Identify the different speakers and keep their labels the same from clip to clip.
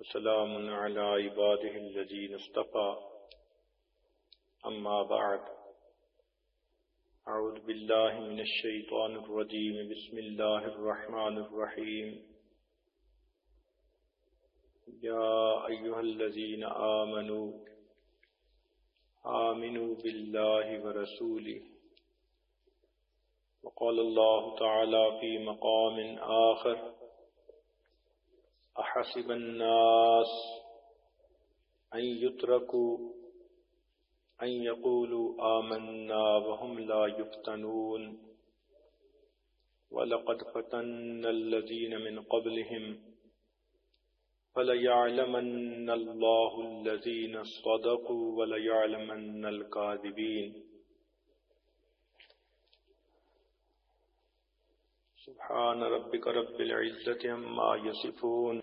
Speaker 1: وسلام على عباده الذين اصطفى. أما بعد، أعوذ بالله من الشيطان الرجيم. بسم الله الرحمن الرحيم. يا أيها الذين آمنوا آمنوا بالله ورسوله. وقال الله تعالى في مقام آخر أحسب الناس أن يتركوا أن يقولوا آمنا وهم لا يفتنون ولقد فتن الذين من قبلهم فليعلمن الله الذين صدقوا وليعلمن الكاذبين. سبحان ربك رب العزة عما يصفون.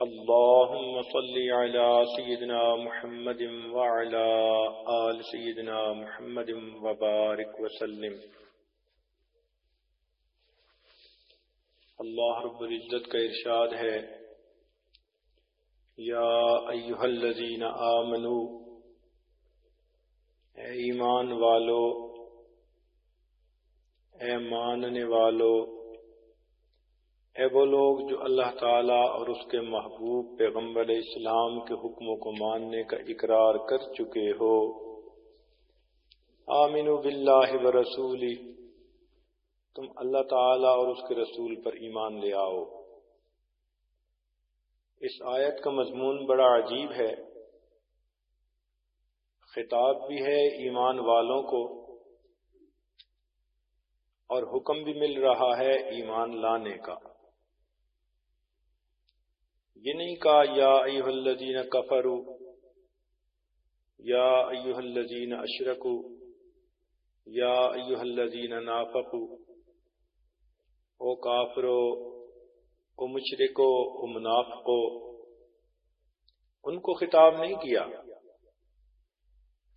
Speaker 1: اللهم صل على سيدنا محمد وعلى آل سيدنا محمد وبارك وسلم. اللہ رب العزت کا ارشاد ہے، یا ایوہ الذین آمنو اے ایمان والو، اے ماننے والو اے وہ لوگ جو اللہ تعالیٰ اور اس کے محبوب پیغمبر اسلام کے حکموں کو ماننے کا اقرار کر چکے ہو۔ آمین باللہ و رسولی، تم اللہ تعالیٰ اور اس کے رسول پر ایمان لے آؤ۔ اس آیت کا مضمون بڑا عجیب ہے۔ خطاب بھی ہے ایمان والوں کو، اور حکم بھی مل رہا ہے ایمان لانے کا۔ یہ نہیں کہا، یا ایوہ الذین کفرو یا ایوہ الذین اشرکو یا ایوہ الذین نافقو او کافرو، او مشرکو، او منافقو۔ ان کو خطاب نہیں کیا۔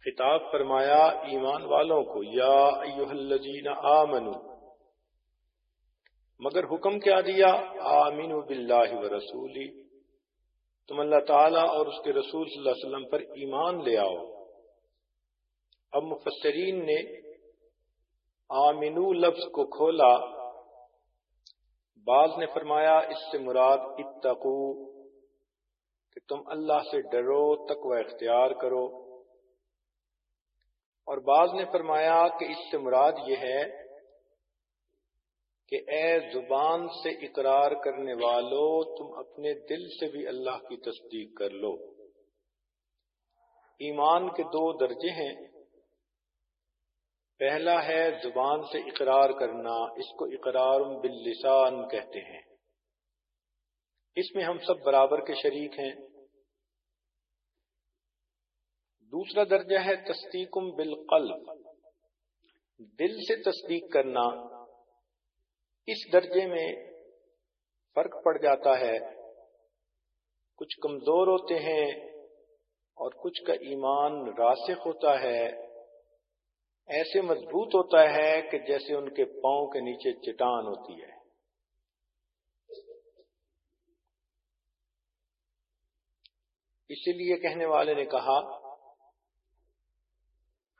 Speaker 1: خطاب فرمایا ایمان والوں کو، یا ایوہ الذین آمنو مگر حکم کیا دیا؟ آمینو باللہ و رسولی۔ تم اللہ تعالیٰ اور اس کے رسول صلی اللہ علیہ وسلم پر ایمان لے آؤ۔ اب مفسرین نے آمنو لفظ کو کھولا۔ بعض نے فرمایا، اس سے مراد اتقو، کہ تم اللہ سے ڈرو، تقوی اختیار کرو۔ اور بعض نے فرمایا کہ اس سے مراد یہ ہے کہ اے زبان سے اقرار کرنے والو، تم اپنے دل سے بھی اللہ کی تصدیق کر لو۔ ایمان کے دو درجے ہیں۔ پہلا ہے زبان سے اقرار کرنا، اس کو اقرار باللسان کہتے ہیں۔ اس میں ہم سب برابر کے شریک ہیں۔ دوسرا درجہ ہے تصدیقم بالقلب۔ دل سے تصدیق کرنا اس درجے میں فرق پڑ جاتا ہے۔ کچھ کمزور ہوتے ہیں اور کچھ کا ایمان راسخ ہوتا ہے۔ ایسے مضبوط ہوتا ہے کہ جیسے ان کے پاؤں کے نیچے چٹان ہوتی ہے۔ اسی لیے کہنے والے نے کہا،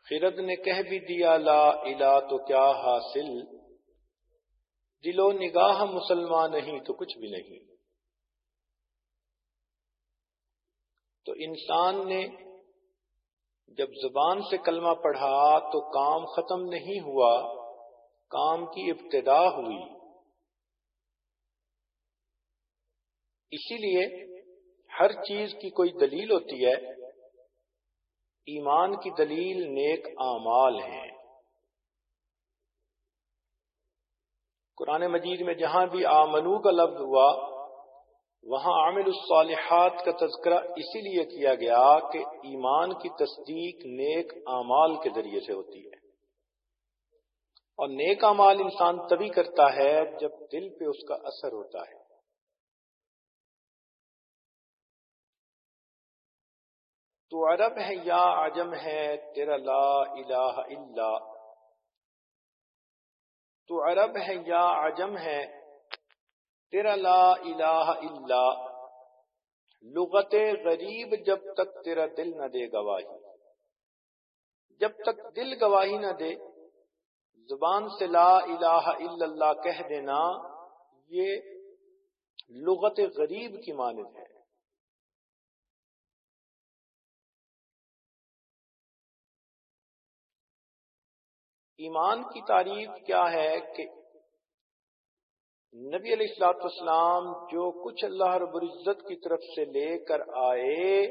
Speaker 1: خرد نے کہہ بھی دیا، لا الہ تو کیا حاصل؟ دل و نگاہ مسلمان نہیں تو کچھ بھی نہیں۔ تو انسان نے جب زبان سے کلمہ پڑھا تو کام ختم نہیں ہوا، کام کی ابتدا ہوئی۔ اسی لیے ہر چیز کی کوئی دلیل ہوتی ہے، ایمان کی دلیل نیک اعمال ہیں۔ قرآن مجید میں جہاں بھی آمنو کا لفظ ہوا، وہاں عامل الصالحات کا تذکرہ اسی لیے کیا گیا کہ ایمان کی تصدیق نیک اعمال کے ذریعے سے ہوتی ہے۔ اور نیک اعمال انسان تبھی کرتا ہے جب دل پہ اس کا اثر ہوتا ہے۔ تو عرب ہے یا عجم ہے، تیرا لا الہ الا تو عرب ہے یا عجم ہے، تیرا لا الہ الا لغت غریب جب تک تیرا دل نہ دے گواہی۔ جب تک دل گواہی نہ دے، زبان سے لا الہ الا اللہ کہہ دینا، یہ لغت غریب کی مانند ہے۔ ایمان کی تعریف کیا ہے کہ نبی علیہ السلاط اسلام جو کچھ اللہ رب العزت کی طرف سے لے کر آئے،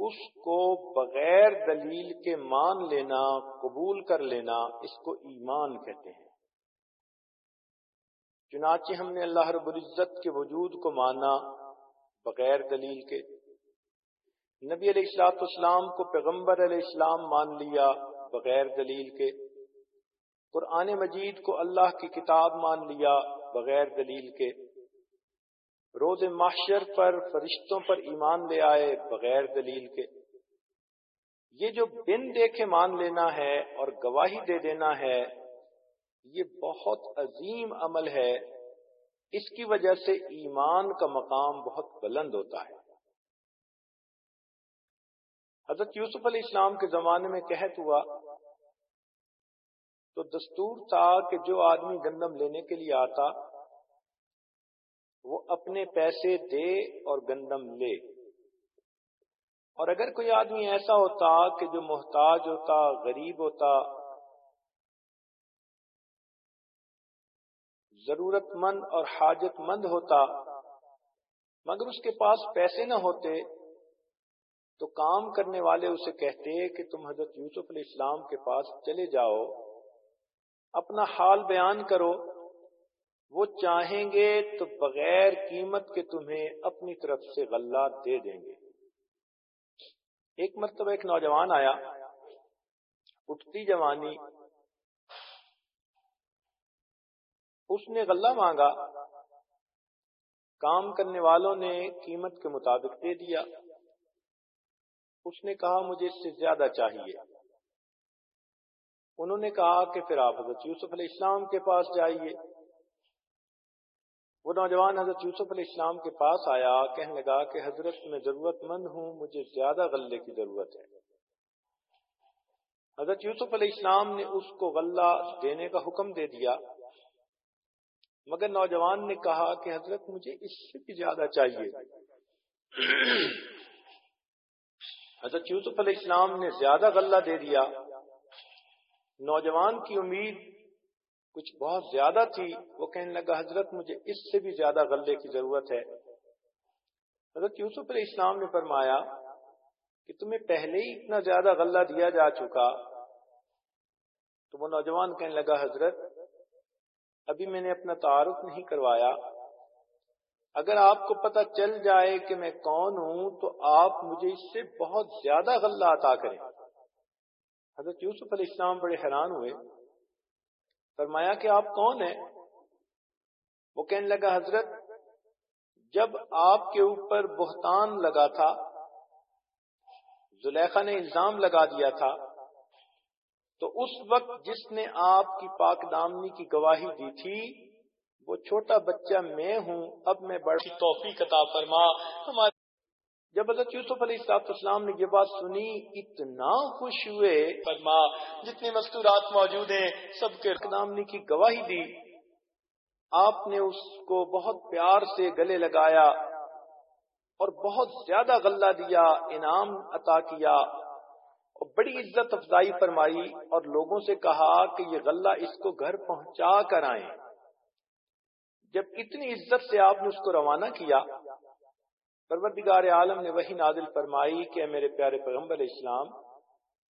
Speaker 1: اس کو بغیر دلیل کے مان لینا، قبول کر لینا، اس کو ایمان کہتے ہیں۔ چنانچہ ہم نے اللہ رب العزت کے وجود کو مانا بغیر دلیل کے۔ نبی علیہ السلاط اسلام کو پیغمبر علیہ السلام مان لیا بغیر دلیل کے۔ قرآن مجید کو اللہ کی کتاب مان لیا بغیر دلیل کے۔ روز محشر پر فرشتوں پر ایمان لے آئے بغیر دلیل کے۔ یہ جو بن دیکھے مان لینا ہے اور گواہی دے دینا ہے، یہ بہت عظیم عمل ہے۔ اس کی وجہ سے ایمان کا مقام بہت بلند ہوتا ہے۔ حضرت یوسف علیہ السلام کے زمانے میں کہت ہوا۔ تو دستور تھا کہ جو آدمی گندم لینے کے لیے آتا، وہ اپنے پیسے دے اور گندم لے۔ اور اگر کوئی آدمی ایسا ہوتا کہ جو محتاج ہوتا، غریب ہوتا ضرورت مند اور حاجت مند ہوتا، مگر اس کے پاس پیسے نہ ہوتے، تو کام کرنے والے اسے کہتے کہ تم حضرت یوسف علیہ السلام کے پاس چلے جاؤ۔ اپنا حال بیان کرو۔ وہ چاہیں گے تو بغیر قیمت کے تمہیں اپنی طرف سے غلہ دے دیں گے۔ ایک مرتبہ ایک نوجوان آیا۔ اٹھتی جوانی۔ اس نے غلہ مانگا۔ کام کرنے والوں نے قیمت کے مطابق دے دیا۔ اس نے کہا، مجھے اس سے زیادہ چاہیے۔ انہوں نے کہا کہ پھر آپ حضرت یوسف علیہ السلام کے پاس جائیے۔ وہ نوجوان حضرت یوسف علیہ السلام کے پاس آیا، کہنے لگا کہ حضرت میں ضرورت مند ہوں، مجھے زیادہ غلے کی ضرورت ہے۔ حضرت یوسف علیہ السلام نے اس کو غلہ دینے کا حکم دے دیا، مگر نوجوان نے کہا کہ حضرت مجھے اس سے بھی زیادہ چاہیے۔ حضرت یوسف علیہ السلام نے زیادہ غلہ دے دیا۔ نوجوان کی امید کچھ بہت زیادہ تھی۔ وہ کہنے لگا، حضرت، مجھے اس سے بھی زیادہ غلے کی ضرورت ہے۔ حضرت یوسف علیہ السلام نے فرمایا کہ تمہیں پہلے ہی اتنا زیادہ غلہ دیا جا چکا۔ تو وہ نوجوان کہنے لگا، حضرت، ابھی میں نے اپنا تعارف نہیں کروایا۔ اگر آپ کو پتہ چل جائے کہ میں کون ہوں، تو آپ مجھے اس سے بہت زیادہ غلہ عطا کریں۔ حضرت یوسف علیہ السلام بڑے حیران ہوئے، فرمایا کہ آپ کون ہیں؟ وہ کہنے لگا، حضرت، جب آپ کے اوپر بہتان لگا تھا، زلیخا نے الزام لگا دیا تھا، تو اس وقت جس نے آپ کی پاک دامنی کی گواہی دی تھی، وہ چھوٹا بچہ میں ہوں، اب میں بڑی توفیق عطا فرما۔ ہمارے جب حضرت یوسف علیہ السلاط اسلام نے یہ بات سنی اتنا خوش ہوئے۔ فرما جتنے مستورات موجود ہیں سب کے نامنی کی گواہی دی۔ آپ نے اس کو بہت پیار سے گلے لگایا اور بہت زیادہ غلہ دیا انعام عطا کیا اور بڑی عزت افزائی فرمائی اور لوگوں سے کہا کہ یہ غلہ اس کو گھر پہنچا کر آئیں۔ جب اتنی عزت سے آپ نے اس کو روانہ کیا پروردگار عالم نے وہی نازل فرمائی کہ میرے پیارے پیغمبر اسلام،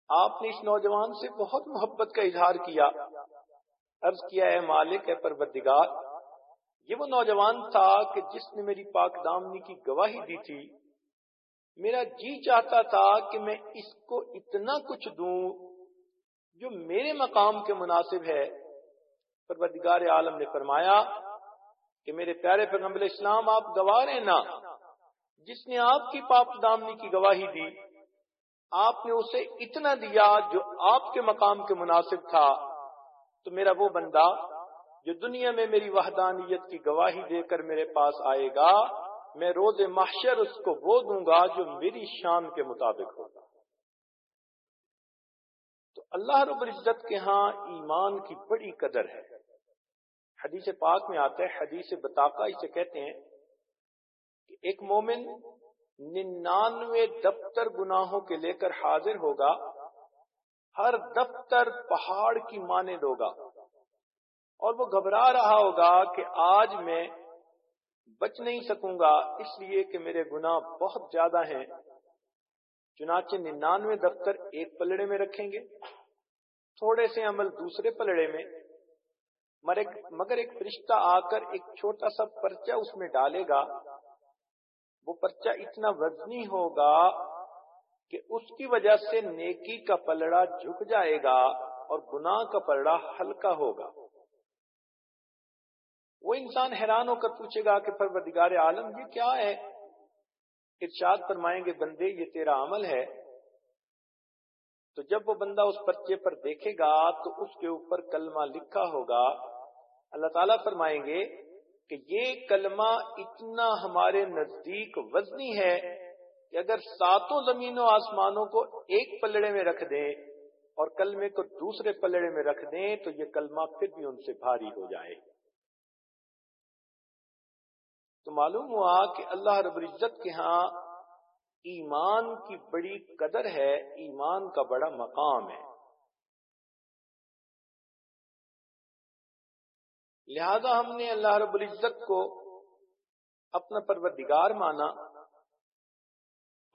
Speaker 1: آپ نے اس نوجوان سے بہت محبت کا اظہار کیا۔ عرض کیا، اے مالک، اے پروردگار، یہ وہ نوجوان تھا کہ جس نے میری پاک دامنی کی گواہی دی تھی۔ میرا جی چاہتا تھا کہ میں اس کو اتنا کچھ دوں جو میرے مقام کے مناسب ہے۔ پروردگار عالم نے فرمایا کہ میرے پیارے پیغمبر اسلام، آپ گوارے نا۔ جس نے آپ کی پاپ دامنی کی گواہی دی، آپ نے اسے اتنا دیا جو آپ کے مقام کے مناسب تھا۔ تو میرا وہ بندہ جو دنیا میں میری وحدانیت کی گواہی دے کر میرے پاس آئے گا، میں روز محشر اس کو وہ دوں گا جو میری شان کے مطابق ہوگا۔ تو اللہ رب العزت کے ہاں ایمان کی بڑی قدر ہے۔ حدیث پاک میں آتا ہے، حدیث بتاقا اسے کہتے ہیں ایک مومن ننانوے دفتر گناہوں کے لے کر حاضر ہوگا، ہر دفتر پہاڑ کی مانے ہوگا۔ اور وہ گھبرا رہا ہوگا کہ آج میں بچ نہیں سکوں گا، اس لیے کہ میرے گناہ بہت زیادہ ہیں۔ چنانچہ ننانوے دفتر ایک پلڑے میں رکھیں گے، تھوڑے سے عمل دوسرے پلڑے میں مگر ایک فرشتہ آ کر ایک چھوٹا سا پرچہ اس میں ڈالے گا۔ وہ پرچہ اتنا وزنی ہوگا کہ اس کی وجہ سے نیکی کا پلڑا جھک جائے گا اور گناہ کا پلڑا ہلکا ہوگا۔ وہ انسان حیران ہو کر پوچھے گا کہ پروردگار عالم، یہ کیا ہے؟ ارشاد فرمائیں گے، بندے، یہ تیرا عمل ہے۔ تو جب وہ بندہ اس پرچے پر دیکھے گا تو اس کے اوپر کلمہ لکھا ہوگا۔ اللہ تعالیٰ فرمائیں گے کہ یہ کلمہ اتنا ہمارے نزدیک وزنی ہے کہ اگر ساتوں زمینوں آسمانوں کو ایک پلڑے میں رکھ دیں اور کلمے کو دوسرے پلڑے میں رکھ دیں تو یہ کلمہ پھر بھی ان سے بھاری ہو جائے تو معلوم ہوا کہ اللہ رب العزت کے ہاں ایمان کی بڑی قدر ہے، ایمان کا بڑا مقام ہے۔ لہذا ہم نے اللہ رب العزت کو اپنا پروردگار مانا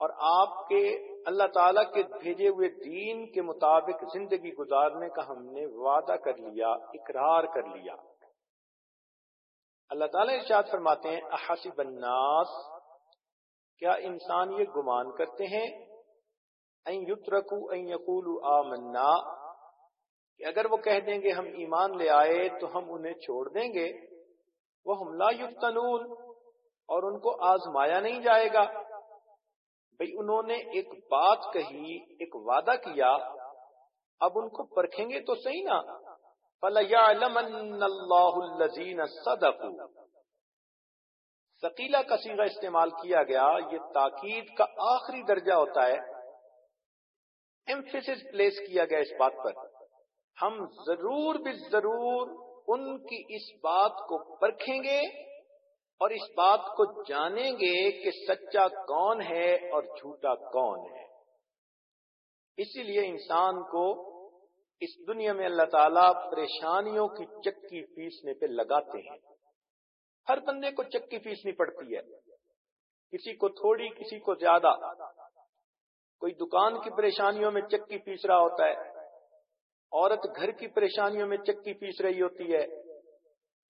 Speaker 1: اور آپ کے اللہ تعالی کے بھیجے ہوئے دین کے مطابق زندگی گزارنے کا ہم نے وعدہ کر لیا، اقرار کر لیا۔ اللہ تعالیٰ ارشاد فرماتے ہیں، احاسب الناس۔ کیا انسان یہ گمان کرتے ہیں؟ این یترکو این یقولو آمنا۔ کہ اگر وہ کہہ دیں گے ہم ایمان لے آئے تو ہم انہیں چھوڑ دیں گے وہ ہم لا یفتنون اور ان کو آزمایا نہیں جائے گا۔ بھئی انہوں نے ایک بات کہی، ایک وعدہ کیا، اب ان کو پرکھیں گے تو صحیح نا۔ فَلَيَعْلَمَنَّ اللَّهُ الَّذِينَ صَدَقُوا۔ سقیلہ کا سیغہ استعمال کیا گیا، یہ تاکید کا آخری درجہ ہوتا ہے۔ ایمفیسس پلیس کیا گیا اس بات پر۔ ہم ضرور بھی ضرور ان کی اس بات کو پرکھیں گے اور اس بات کو جانیں گے کہ سچا کون ہے اور جھوٹا کون ہے۔ اسی لیے انسان کو اس دنیا میں اللہ تعالیٰ پریشانیوں کی چکی پیسنے پہ لگاتے ہیں۔ ہر بندے کو چکی پیسنی پڑتی ہے۔ کسی کو تھوڑی، کسی کو زیادہ۔ کوئی دکان کی پریشانیوں میں چکی پیس رہا ہوتا ہے۔ عورت گھر کی پریشانیوں میں چکی پیس رہی ہوتی ہے۔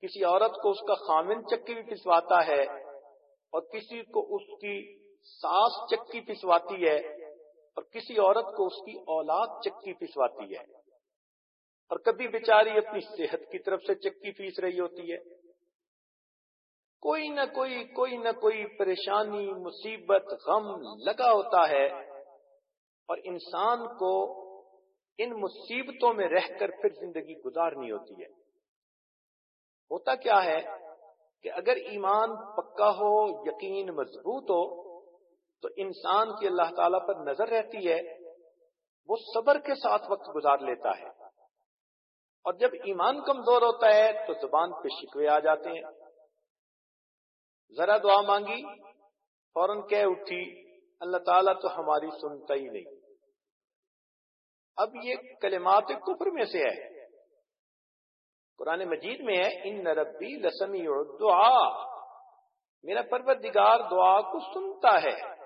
Speaker 1: کسی عورت کو اس کا خامن چکی بھی پسواتا ہے اور کسی کو اس کی ساس چکی پسواتی ہے اور کسی عورت کو اس کی اولاد چکی پسواتی ہے۔ اور کبھی بیچاری اپنی صحت کی طرف سے چکی پیس رہی ہوتی ہے۔ کوئی نہ کوئی کوئی نہ کوئی پریشانی، مصیبت، غم لگا ہوتا ہے اور انسان کو ان مصیبتوں میں رہ کر پھر زندگی گزارنی ہوتی ہے۔ ہوتا کیا ہے کہ اگر ایمان پکا ہو، یقین مضبوط ہو، تو انسان کی اللہ تعالی پر نظر رہتی ہے، وہ صبر کے ساتھ وقت گزار لیتا ہے۔ اور جب ایمان کمزور ہوتا ہے، تو زبان پہ شکوے آ جاتے ہیں۔ ذرا دعا مانگی، فوراً کہہ اٹھی، اللہ تعالیٰ تو ہماری سنتا ہی نہیں۔ اب یہ کلمات کفر میں سے ہے۔ قرآن مجید میں ہے، ان نربی لسمی دعا میرا پروردگار دعا کو سنتا ہے۔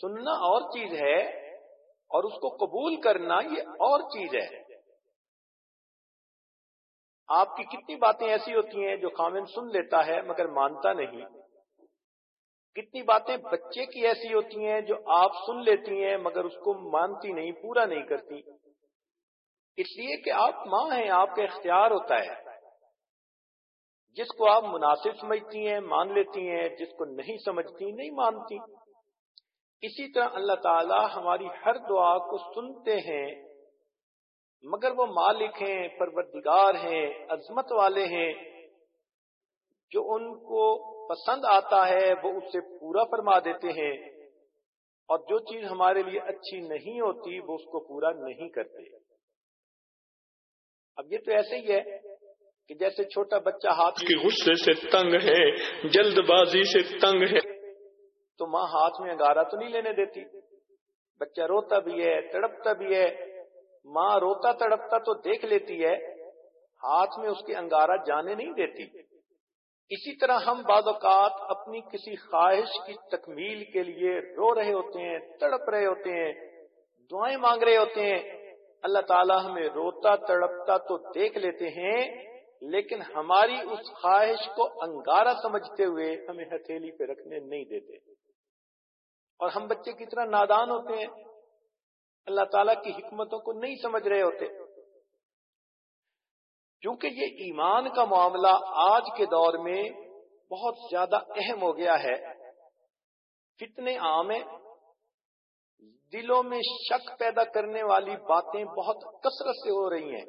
Speaker 1: سننا اور چیز ہے اور اس کو قبول کرنا یہ اور چیز ہے۔ آپ کی کتنی باتیں ایسی ہوتی ہیں جو خامن سن لیتا ہے مگر مانتا نہیں۔ کتنی باتیں بچے کی ایسی ہوتی ہیں جو آپ سن لیتی ہیں مگر اس کو مانتی نہیں، پورا نہیں کرتی۔ اس لیے کہ آپ ماں ہیں، آپ کا اختیار ہوتا ہے۔ جس کو آپ مناسب سمجھتی ہیں، مان لیتی ہیں، جس کو نہیں سمجھتی، نہیں مانتی۔ اسی طرح اللہ تعالی ہماری ہر دعا کو سنتے ہیں، مگر وہ مالک ہیں، پروردگار ہیں، عظمت والے ہیں، جو ان کو پسند آتا ہے وہ اس سے پورا فرما دیتے ہیں۔ اور جو چیز ہمارے لیے اچھی نہیں ہوتی وہ اس کو پورا نہیں کرتے۔ اب یہ تو ایسے ہی ہے کہ جیسے چھوٹا بچہ ہاتھ
Speaker 2: کی غصے سے تنگ ہے جلد بازی سے تنگ ہے۔
Speaker 1: تو ماں ہاتھ میں انگارا تو نہیں لینے دیتی۔ بچہ روتا بھی ہے تڑپتا بھی ہے۔ ماں روتا تڑپتا تو دیکھ لیتی ہے ہاتھ میں اس کے انگارا جانے نہیں دیتی۔ اسی طرح ہم بعض اوقات اپنی کسی خواہش کی تکمیل کے لیے رو رہے ہوتے ہیں، تڑپ رہے ہوتے ہیں، دعائیں مانگ رہے ہوتے ہیں۔ اللہ تعالیٰ ہمیں روتا تڑپتا تو دیکھ لیتے ہیں، لیکن ہماری اس خواہش کو انگارہ سمجھتے ہوئے ہمیں ہتھیلی پہ رکھنے نہیں دیتے۔ اور ہم بچے کی طرح نادان ہوتے ہیں۔ اللہ تعالیٰ کی حکمتوں کو نہیں سمجھ رہے ہوتے۔ کیونکہ یہ ایمان کا معاملہ آج کے دور میں بہت زیادہ اہم ہو گیا ہے۔ کتنے عام ہیں۔ دلوں میں شک پیدا کرنے والی باتیں بہت کثرت سے ہو رہی ہیں۔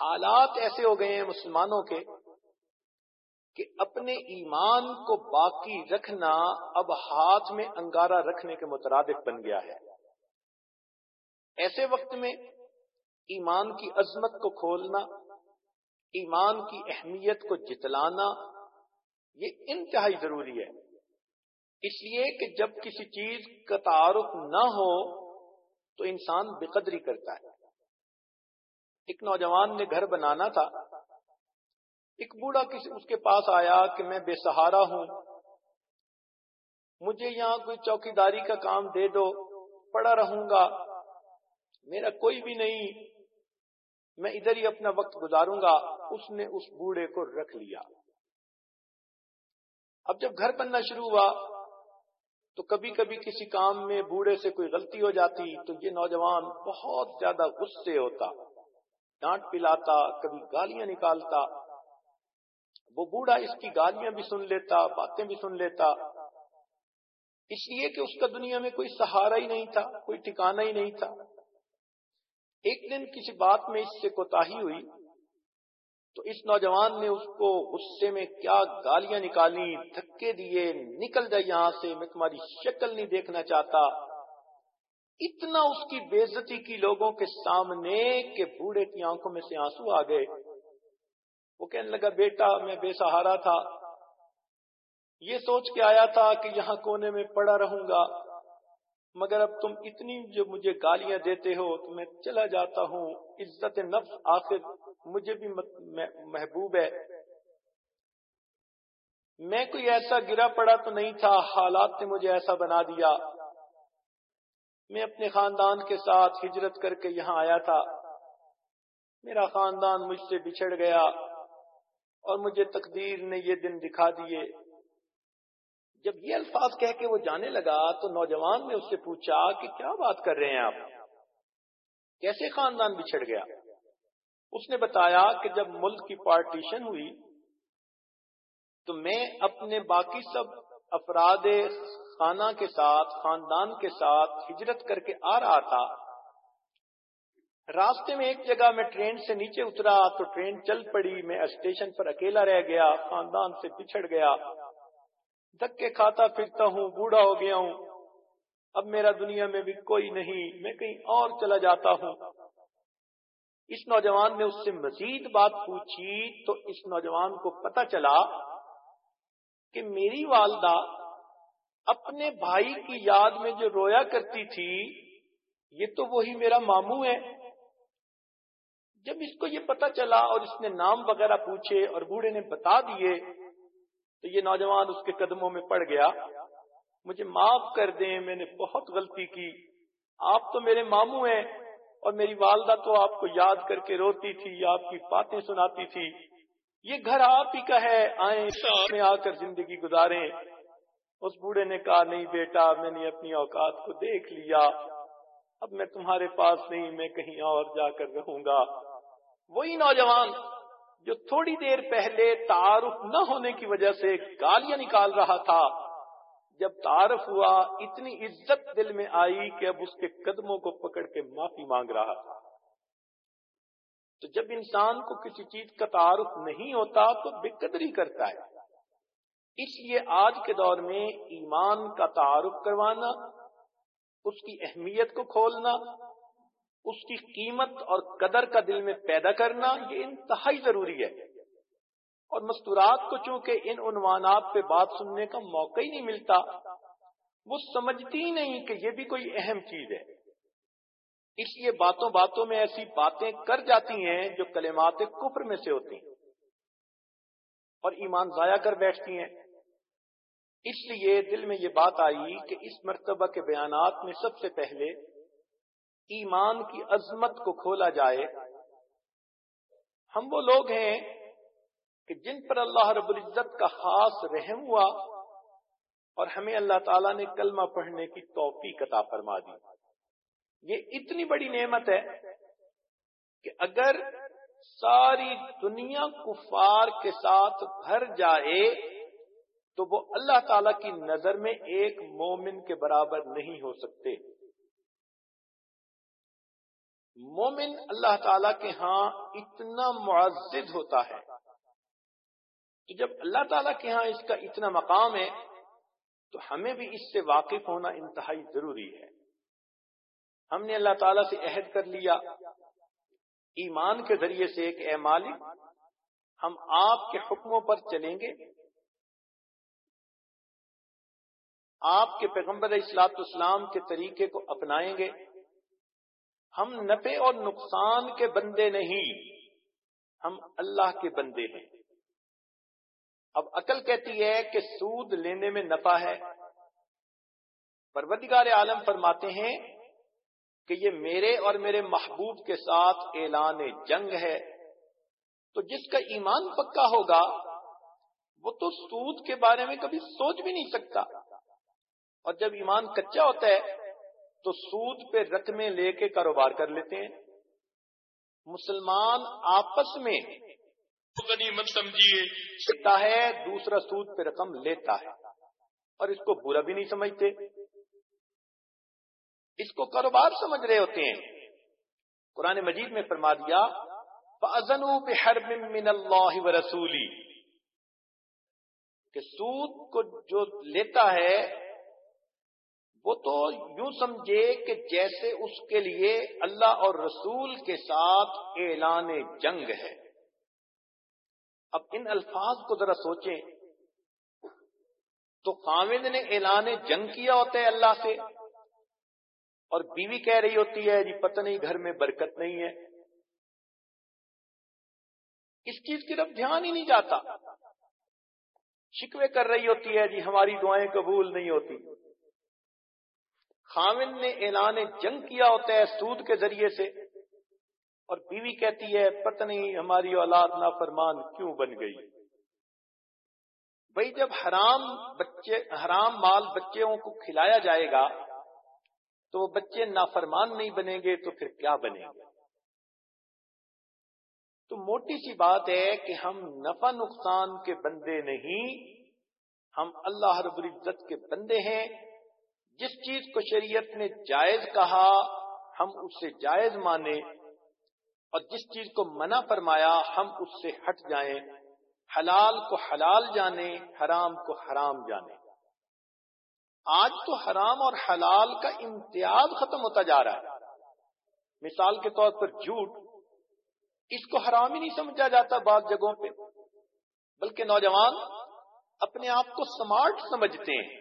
Speaker 1: حالات ایسے ہو گئے ہیں مسلمانوں کے کہ اپنے ایمان کو باقی رکھنا اب ہاتھ میں انگارہ رکھنے کے مترادف بن گیا ہے۔ ایسے وقت میں ایمان کی عظمت کو کھولنا، ایمان کی اہمیت کو جتلانا، یہ انتہائی ضروری ہے۔ اس لیے کہ جب کسی چیز کا تعارف نہ ہو تو انسان بے قدری کرتا ہے۔ ایک نوجوان نے گھر بنانا تھا۔ ایک بوڑھا کسی، اس کے پاس آیا کہ میں بے سہارا ہوں۔ مجھے یہاں کوئی چوکی داری کا کام دے دو پڑا رہوں گا۔ میرا کوئی بھی نہیں، میں ادھر ہی اپنا وقت گزاروں گا۔ اس نے اس بوڑھے کو رکھ لیا۔ اب جب گھر بننا شروع ہوا، تو کبھی کبھی کسی کام میں بوڑھے سے کوئی غلطی ہو جاتی، تو یہ نوجوان بہت زیادہ غصے ہوتا۔ ڈانٹ پلاتا، کبھی گالیاں نکالتا۔ وہ بوڑھا اس کی گالیاں بھی سن لیتا، باتیں بھی سن لیتا۔ اس لیے کہ اس کا دنیا میں کوئی سہارا ہی نہیں تھا، کوئی ٹھکانا ہی نہیں تھا۔ ایک دن کسی بات میں اس سے کوتا ہوئی تو اس نوجوان نے اس کو غصے میں کیا گالیاں نکالی دھکے دیے، نکل جائے یہاں سے، میں تمہاری شکل نہیں دیکھنا چاہتا۔ اتنا اس کی بےزتی کی لوگوں کے سامنے کہ بوڑھے کی آنکھوں میں سے آنسو آ گئے۔ وہ کہنے لگا، بیٹا، میں بے سہارا تھا۔ یہ سوچ کے آیا تھا کہ یہاں کونے میں پڑا رہوں گا۔ مگر اب تم اتنی جو مجھے گالیاں دیتے ہو تو میں چلا جاتا ہوں۔ عزت نفس آخر مجھے بھی محبوب ہے۔ میں کوئی ایسا گرا پڑا تو نہیں تھا، حالات نے مجھے ایسا بنا دیا۔ میں اپنے خاندان کے ساتھ ہجرت کر کے یہاں آیا تھا۔ میرا خاندان مجھ سے بچھڑ گیا اور مجھے تقدیر نے یہ دن دکھا دیے۔ جب یہ الفاظ کہہ کے وہ جانے لگا تو نوجوان نے اس سے پوچھا کہ کیا بات کر رہے ہیں آپ؟ کیسے خاندان بچھڑ گیا؟ اس نے بتایا کہ جب ملک کی پارٹیشن ہوئی تو میں اپنے باقی سب افراد خانہ کے ساتھ، خاندان کے ساتھ ہجرت کر کے آ رہا تھا۔ راستے میں ایک جگہ میں ٹرین سے نیچے اترا تو ٹرین چل پڑی، میں اسٹیشن پر اکیلا رہ گیا، خاندان سے بچھڑ گیا۔ دھکے کھاتا پھرتا ہوں، بوڑھا ہو گیا ہوں۔ اب میرا دنیا میں بھی کوئی نہیں، میں کہیں اور چلا جاتا ہوں۔ اس نوجوان نے اس سے مزید بات پوچھی تو اس نوجوان کو پتا چلا کہ میری والدہ اپنے بھائی کی یاد میں جو رویا کرتی تھی، یہ تو وہی میرا ماموں ہے۔ جب اس کو یہ پتا چلا اور اس نے نام وغیرہ پوچھے اور بوڑھے نے بتا دیے تو یہ نوجوان اس کے قدموں میں پڑ گیا، مجھے معاف کر دیں، میں نے بہت غلطی کی۔ آپ تو میرے ماموں ہیں اور میری والدہ تو آپ کو یاد کر کے روتی تھی آپ کی باتیں سناتی تھی۔ یہ گھر آپ ہی کا ہے، آئیں میں آ کر زندگی گزاریں۔ اس بوڑھے نے کہا، نہیں بیٹا، میں نے اپنی اوقات کو دیکھ لیا۔ اب میں تمہارے پاس نہیں، میں کہیں اور جا کر رہوں گا۔ وہی نوجوان جو تھوڑی دیر پہلے تعارف نہ ہونے کی وجہ سے گالیاں نکال رہا تھا۔ جب تعارف ہوا، اتنی عزت دل میں آئی کہ اب اس کے قدموں کو پکڑ کے معافی مانگ رہا تھا۔ تو جب انسان کو کسی چیز کا تعارف نہیں ہوتا تو بے قدری کرتا ہے۔ اس لیے آج کے دور میں ایمان کا تعارف کروانا، اس کی اہمیت کو کھولنا اس کی قیمت اور قدر کا دل میں پیدا کرنا یہ انتہائی ضروری ہے۔ اور مستورات کو چونکہ ان عنوانات پہ بات سننے کا موقع ہی نہیں ملتا، وہ سمجھتی ہی نہیں کہ یہ بھی کوئی اہم چیز ہے۔ اس لیے باتوں باتوں میں ایسی باتیں کر جاتی ہیں جو کلمات کفر میں سے ہوتی ہیں۔ اور ایمان ضائع کر بیٹھتی ہیں۔ اس لیے دل میں یہ بات آئی کہ اس مرتبہ کے بیانات میں سب سے پہلے ایمان کی عظمت کو کھولا جائے۔ ہم وہ لوگ ہیں کہ جن پر اللہ رب العزت کا خاص رحم ہوا اور ہمیں اللہ تعالیٰ نے کلمہ پڑھنے کی توفیق عطا فرما دی۔ یہ اتنی بڑی نعمت ہے کہ اگر ساری دنیا کفار کے ساتھ بھر جائے تو وہ اللہ تعالی کی نظر میں ایک مومن کے برابر نہیں ہو سکتے۔ مومن اللہ تعالی کے ہاں اتنا معزز ہوتا ہے کہ جب اللہ تعالیٰ کے ہاں اس کا اتنا مقام ہے تو ہمیں بھی اس سے واقف ہونا انتہائی ضروری ہے۔ ہم نے اللہ تعالیٰ سے عہد کر لیا ایمان کے ذریعے سے ایک اے مالک، ہم آپ کے حکموں پر چلیں گے۔ آپ کے پیغمبر اصلاط اسلام کے طریقے کو اپنائیں گے۔ ہم نفے اور نقصان کے بندے نہیں، ہم اللہ کے بندے ہیں۔ اب عقل کہتی ہے کہ سود لینے میں نفع ہے۔ پروردگار عالم فرماتے ہیں کہ یہ میرے اور میرے محبوب کے ساتھ اعلان جنگ ہے۔ تو جس کا ایمان پکا ہوگا، وہ تو سود کے بارے میں کبھی سوچ بھی نہیں سکتا۔ اور جب ایمان کچا ہوتا ہے تو سود پہ رقمیں لے کے کاروبار کر لیتے ہیں۔ مسلمان آپس میں
Speaker 2: غنیمت سمجھیے۔
Speaker 1: سکتا ہے دوسرا سود پہ رقم لیتا ہے اور اس کو برا بھی نہیں سمجھتے۔ اس کو کاروبار سمجھ رہے ہوتے ہیں۔ قرآن مجید میں فرما دیا من اللہ و رسولی کہ سود کو جو لیتا ہے وہ تو یوں سمجھے کہ جیسے اس کے لیے اللہ اور رسول کے ساتھ اعلان جنگ ہے۔ اب ان الفاظ کو ذرا سوچیں۔ تو خامد نے اعلان جنگ کیا ہوتا ہے اللہ سے۔ اور بیوی کہہ رہی ہوتی ہے جی پتہ نہیں گھر میں برکت نہیں ہے۔ اس چیز کی طرف دھیان ہی نہیں جاتا۔ شکوے کر رہی ہوتی ہے جی ہماری دعائیں قبول نہیں ہوتی۔ خامن نے اعلان جنگ کیا ہوتا ہے سود کے ذریعے سے، اور بیوی کہتی ہے، پتنی، ہماری اولاد نافرمان کیوں بن گئی؟ بھائی، جب حرام بچے، حرام مال بچوں کو کھلایا جائے گا، تو وہ بچے نافرمان نہیں بنیں گے، تو پھر کیا بنے گے تو موٹی سی بات ہے کہ ہم نفع نقصان کے بندے نہیں، ہم اللہ رب العزت کے بندے ہیں جس چیز کو شریعت نے جائز کہا، ہم اسے جائز مانے اور جس چیز کو منع فرمایا، ہم اس سے ہٹ جائیں، حلال کو حلال جانے حرام کو حرام جانے آج تو حرام اور حلال کا امتیاز ختم ہوتا جا رہا ہے۔ مثال کے طور پر جھوٹ، اس کو حرام ہی نہیں سمجھا جاتا بعض جگہوں پہ، بلکہ نوجوان اپنے آپ کو سمارٹ سمجھتے ہیں۔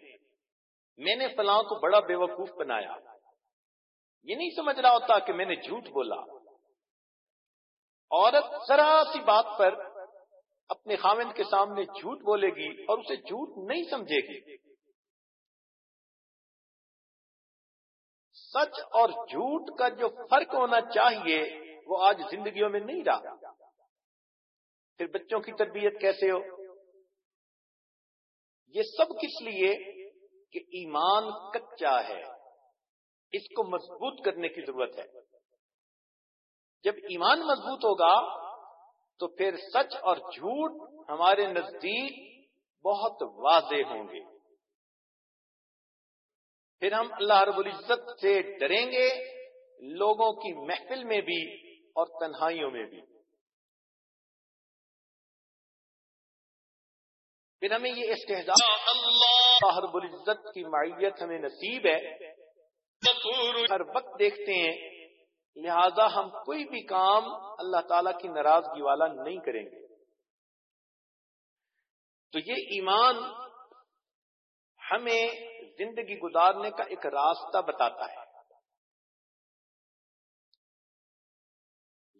Speaker 1: میں نے فلاں کو بڑا بے وقوف بنایا۔ یہ نہیں سمجھ رہا ہوتا کہ میں نے جھوٹ بولا۔ عورت ذرا سی بات پر اپنے خامند کے سامنے جھوٹ بولے گی اور اسے جھوٹ نہیں سمجھے گی۔ سچ اور جھوٹ کا جو فرق ہونا چاہیے وہ آج زندگیوں میں نہیں رہا۔ پھر بچوں کی تربیت کیسے ہو؟ یہ سب کس لیے کہ ایمان کچا ہے، اس کو مضبوط کرنے کی ضرورت ہے۔ جب ایمان مضبوط ہوگا، تو پھر سچ اور جھوٹ ہمارے نزدیک بہت واضح ہوں گے۔ پھر ہم اللہ رب العزت سے ڈریں گے، لوگوں کی محفل میں بھی اور تنہائیوں میں بھی۔ پھر ہمیں یہ استحصال اللہ رب العزت کی معیت ہمیں نصیب ہے۔ ہر وقت دیکھتے ہیں لہذا ہم کوئی بھی کام اللہ تعالی کی ناراضگی والا نہیں کریں گے۔ تو یہ ایمان ہمیں زندگی گزارنے کا ایک راستہ بتاتا ہے۔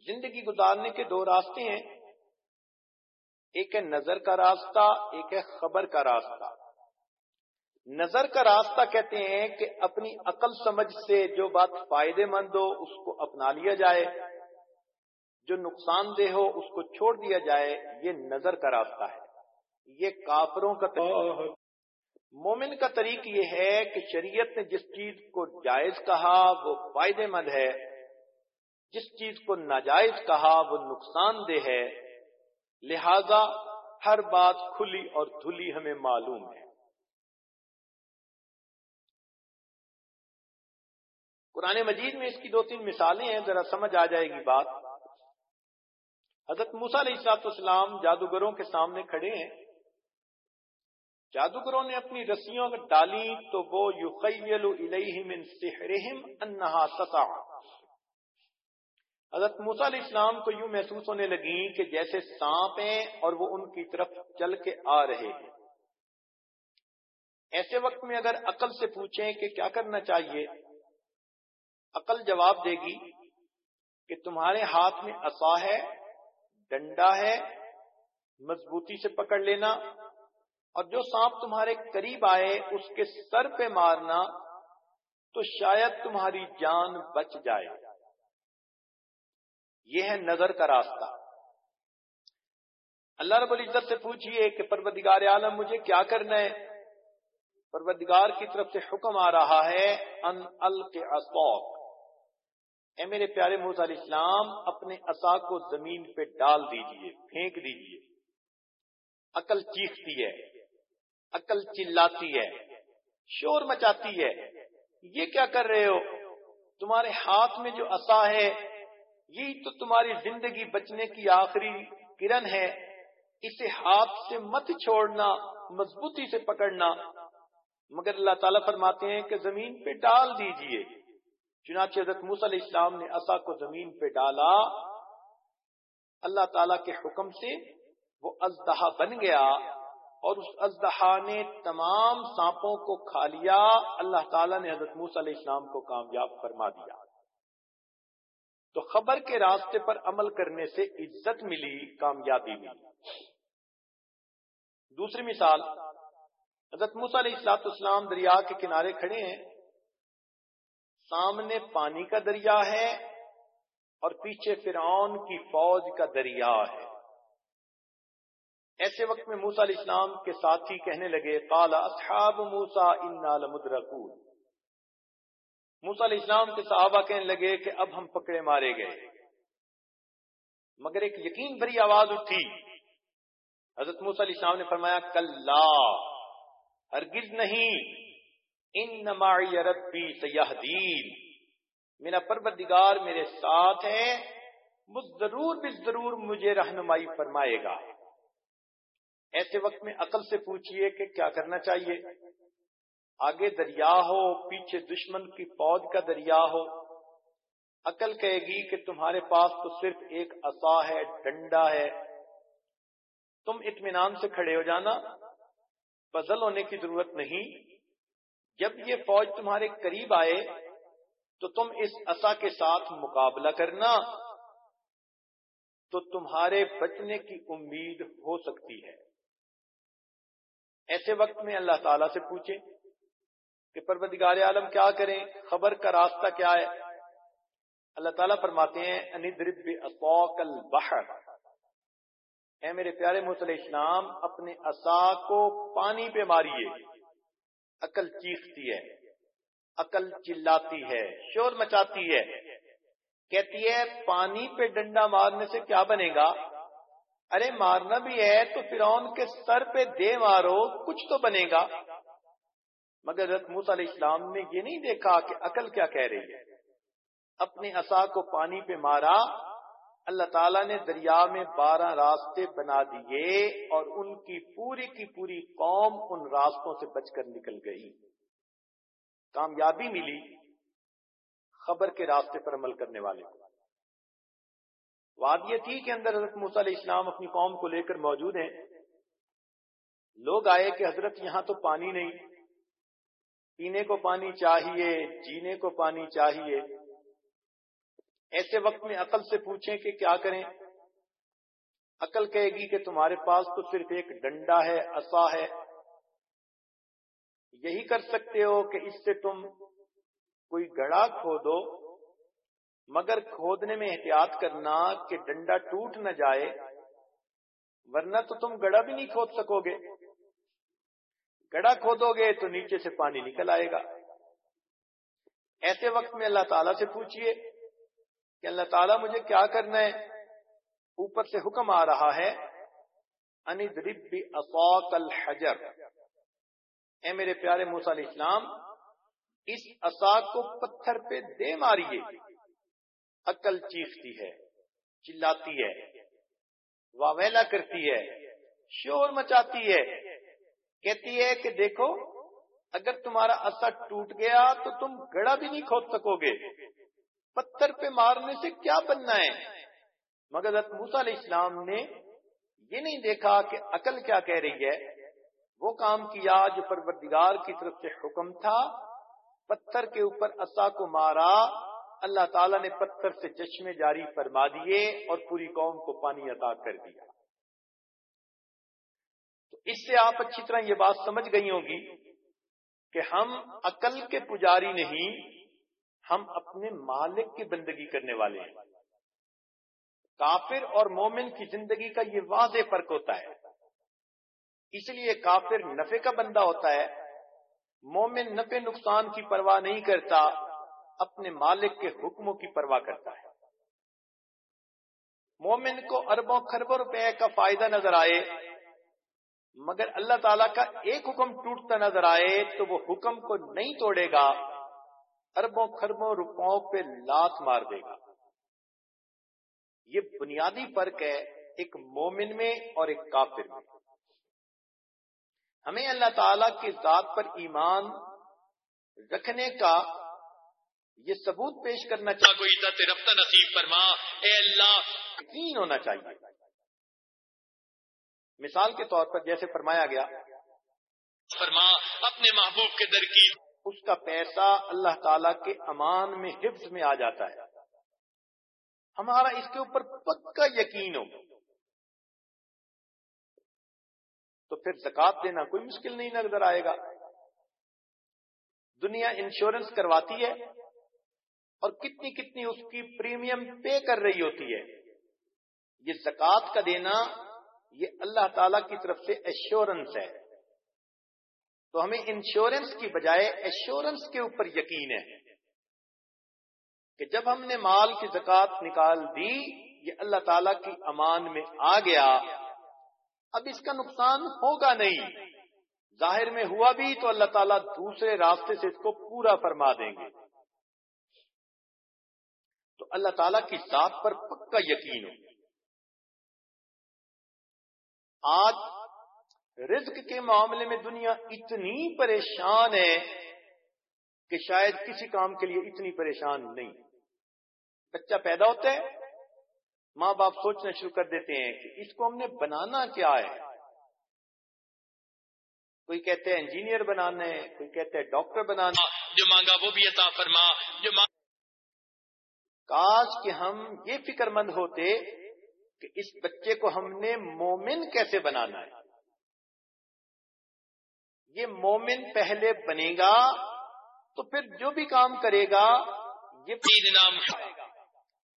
Speaker 1: زندگی گزارنے کے دو راستے ہیں۔ ایک ہے نظر کا راستہ ایک ہے خبر کا راستہ۔ نظر کا راستہ کہتے ہیں کہ اپنی عقل سمجھ سے جو بات فائدے مند ہو اس کو اپنا لیا جائے۔ جو نقصان دہ ہو اس کو چھوڑ دیا جائے۔ یہ نظر کا راستہ ہے۔ یہ کافروں کا طریقہ مومن کا طریق یہ ہے کہ شریعت نے جس چیز کو جائز کہا وہ فائدے مند ہے۔ جس چیز کو ناجائز کہا وہ نقصان دہ ہے۔ لہذا ہر بات کھلی اور دھلی ہمیں معلوم ہے۔ قرآن مجید میں اس کی دو تین مثالیں ہیں، ذرا سمجھ آ جائے گی بات۔ حضرت موسا علیہ السلاط اسلام جادوگروں کے سامنے کھڑے ہیں۔ جادوگروں نے اپنی رسیوں ڈالی تو وہ من سحرہم انہا تسع حضرت موسا علیہ السلام کو یوں محسوس ہونے لگی کہ جیسے سانپ ہیں اور وہ ان کی طرف چل کے آ رہے ہیں۔ ایسے وقت میں اگر عقل سے پوچھیں کہ کیا کرنا چاہیے، عقل جواب دے گی کہ تمہارے ہاتھ میں اصا ہے، ڈنڈا ہے، مضبوطی سے پکڑ لینا، اور جو سانپ تمہارے قریب آئے اس کے سر پہ مارنا تو شاید تمہاری جان بچ جائے۔ یہ ہے نظر کا راستہ۔ اللہ رب العزت سے پوچھئے کہ پروردگار عالم مجھے کیا کرنا ہے؟ پروردگار کی طرف سے حکم آ رہا ہے، ان اے میرے پیارے موسیٰ علیہ السلام، اپنے عصا کو زمین پہ ڈال دیجیے، پھینک دیجیے۔ عقل چیختی ہے، عقل چلاتی ہے، شور مچاتی ہے۔ یہ کیا کر رہے ہو؟ تمہارے ہاتھ میں جو عصا ہے یہی تو تمہاری زندگی بچنے کی آخری کرن ہے۔ اسے ہاتھ سے مت چھوڑنا، مضبوطی سے پکڑنا۔ مگر اللہ تعالیٰ فرماتے ہیں کہ زمین پہ ڈال دیجیے۔ چنانچہ حضرت موسیٰ علیہ السلام نے اصا کو زمین پہ ڈالا۔ اللہ تعالی کے حکم سے وہ ازدہا بن گیا اور اس ازدہا نے تمام سانپوں کو کھا لیا۔ اللہ تعالیٰ نے حضرت موسیٰ علیہ السلام کو کامیاب فرما دیا۔ تو خبر کے راستے پر عمل کرنے سے عزت ملی، کامیابی ملی۔ دوسری مثال، حضرت موسیٰ علیہ السلاط اسلام دریا کے کنارے کھڑے ہیں۔ سامنے پانی کا دریا ہے اور پیچھے فرعون کی فوج کا دریا ہے۔ ایسے وقت میں موسا علیہ السلام کے ساتھی کہنے لگے کالا اصحاب موسا انا لمدرکون۔ موسا علیہ السلام کے صحابہ کہنے لگے کہ اب ہم پکڑے مارے گئے۔ مگر ایک یقین بھری آواز اٹھی۔ حضرت موسا علیہ السلام نے فرمایا کل ہرگز نہیں۔ ان نماعی ربی سیاح میرا پروردگار میرے ساتھ ہے۔ وہ ضرور بھی ضرور مجھے رہنمائی فرمائے گا۔ ایسے وقت میں عقل سے پوچھئے کہ کیا کرنا چاہیے۔ آگے دریا ہو، پیچھے دشمن کی فوج کا دریا ہو۔ عقل کہے گی کہ تمہارے پاس تو صرف ایک اصا ہے، ڈنڈا ہے۔ تم اطمینان سے کھڑے ہو جانا۔ بدل ہونے کی ضرورت نہیں۔ جب یہ فوج تمہارے قریب آئے تو تم اس اصا کے ساتھ مقابلہ کرنا۔ تو تمہارے بچنے کی امید ہو سکتی ہے۔ ایسے وقت میں اللہ تعالی سے پوچھے کہ پروردگار عالم کیا کریں؟ خبر کا راستہ کیا ہے؟ اللہ تعالیٰ فرماتے ہیں اندرب البحر۔ اے میرے پیارے محسل اسلام، اپنے اصا کو پانی پہ ماریے۔ عقل چیختی ہے، عقل چلاتی ہے، شور مچاتی ہے۔ کہتی ہے، پانی پہ ڈنڈا مارنے سے کیا بنے گا؟ ارے مارنا بھی ہے تو فرعون کے سر پہ دے مارو، کچھ تو بنے گا۔ مگر موس علیہ السلام نے یہ نہیں دیکھا کہ عقل کیا کہہ رہی ہے۔ اپنے اصا کو پانی پہ مارا، اللہ تعالیٰ نے دریا میں بارہ راستے بنا دیے اور ان کی پوری کی پوری قوم ان راستوں سے بچ کر نکل گئی۔ کامیابی ملی خبر کے راستے پر عمل کرنے والے کو۔ بات یہ تھی کہ اندر حضرت موسیٰ علیہ السلام اپنی قوم کو لے کر موجود ہیں۔ لوگ آئے کہ حضرت یہاں تو پانی نہیں پینے کو پانی چاہیے، جینے کو پانی چاہیے۔ ایسے وقت میں عقل سے پوچھیں کہ کیا کریں؟ عقل کہے گی کہ تمہارے پاس تو صرف ایک ڈنڈا ہے اصا ہے۔ یہی کر سکتے ہو کہ اس سے تم کوئی گڑا کھودو، مگر کھودنے میں احتیاط کرنا کہ ڈنڈا ٹوٹ نہ جائے، ورنہ تو تم گڑا بھی نہیں کھود سکو گے۔ گڑا کھودو گے تو نیچے سے پانی نکل آئے گا۔ ایسے وقت میں اللہ تعالیٰ سے پوچھئے کہ اللہ تعالیٰ مجھے کیا کرنا ہے؟ اوپر سے حکم آ رہا ہے الحجر اے میرے پیارے موسیٰ علیہ السلام، اس اصا کو پتھر پہ دے ماریے۔ عقل چیختی ہے، چلاتی ہے، واویلا کرتی ہے، شور مچاتی ہے۔ کہتی ہے کہ دیکھو، اگر تمہارا اصا ٹوٹ گیا تو تم گڑا بھی نہیں کھود سکو گے۔ پتھر پہ مارنے سے کیا بننا ہے؟ مگر موسا علیہ السلام نے یہ نہیں دیکھا کہ عقل کیا کہہ رہی ہے۔ وہ کام کیا جو پروردگار کی طرف سے حکم تھا۔ پتھر کے اوپر اصا کو مارا۔ اللہ تعالیٰ نے پتھر سے چشمے جاری فرما دیے اور پوری قوم کو پانی عطا کر دیا۔ تو اس سے آپ اچھی طرح یہ بات سمجھ گئی ہوگی کہ ہم عقل کے پجاری نہیں، ہم اپنے مالک کی بندگی کرنے والے ہیں۔ کافر اور مومن کی زندگی کا یہ واضح فرق ہوتا ہے۔ اس لیے کافر نفے کا بندہ ہوتا ہے، مومن نفے نقصان کی پرواہ نہیں کرتا، اپنے مالک کے حکموں کی پرواہ کرتا ہے۔ مومن کو اربوں خربوں روپے کا فائدہ نظر آئے مگر اللہ تعالیٰ کا ایک حکم ٹوٹتا نظر آئے تو وہ حکم کو نہیں توڑے گا، اربوں خربوں روپوں پہ لات مار دے گا۔ یہ بنیادی فرق ہے ایک مومن میں اور ایک کافر میں۔ ہمیں اللہ تعالی کی ذات پر ایمان رکھنے کا یہ ثبوت پیش کرنا
Speaker 2: چاہیے رفتہ نصیب فرما، اے اللہ،
Speaker 1: یقین ہونا چاہیے۔ مثال کے طور پر جیسے فرمایا گیا
Speaker 2: فرما اپنے محبوب کے در کی۔
Speaker 1: اس کا پیسہ اللہ تعالی کے امان میں حفظ میں آ جاتا ہے۔ ہمارا اس کے اوپر پکا یقین ہو۔ تو پھر زکات دینا کوئی مشکل نہیں نظر آئے گا۔ دنیا انشورنس کرواتی ہے اور کتنی کتنی اس کی پریمیم پے کر رہی ہوتی ہے۔ یہ زکات کا دینا یہ اللہ تعالی کی طرف سے ایشورنس ہے۔ تو ہمیں انشورنس کی بجائے ایشورنس کے اوپر یقین ہے کہ جب ہم نے مال کی زکات نکال دی، یہ اللہ تعالی کی امان میں آ گیا۔ اب اس کا نقصان ہوگا نہیں۔ ظاہر میں ہوا بھی تو اللہ تعالیٰ دوسرے راستے سے اس کو پورا فرما دیں گے۔ تو اللہ تعالیٰ کی ذات پر پکا یقین ہو۔ آج رزق کے معاملے میں دنیا اتنی پریشان ہے کہ شاید کسی کام کے لیے اتنی پریشان نہیں۔ بچہ پیدا ہوتا ہے ماں باپ سوچنا شروع کر دیتے ہیں کہ اس کو ہم نے بنانا کیا ہے۔ کوئی کہتے ہیں انجینئر بنانا ہے کوئی کہتے ہیں ڈاکٹر بنانا
Speaker 2: جو مانگا وہ بھی عطا فرما جو
Speaker 1: کاش کہ ہم یہ فکر مند ہوتے کہ اس بچے کو ہم نے مومن کیسے بنانا ہے؟ یہ مومن پہلے بنے گا تو پھر جو بھی کام کرے گا، یہ نام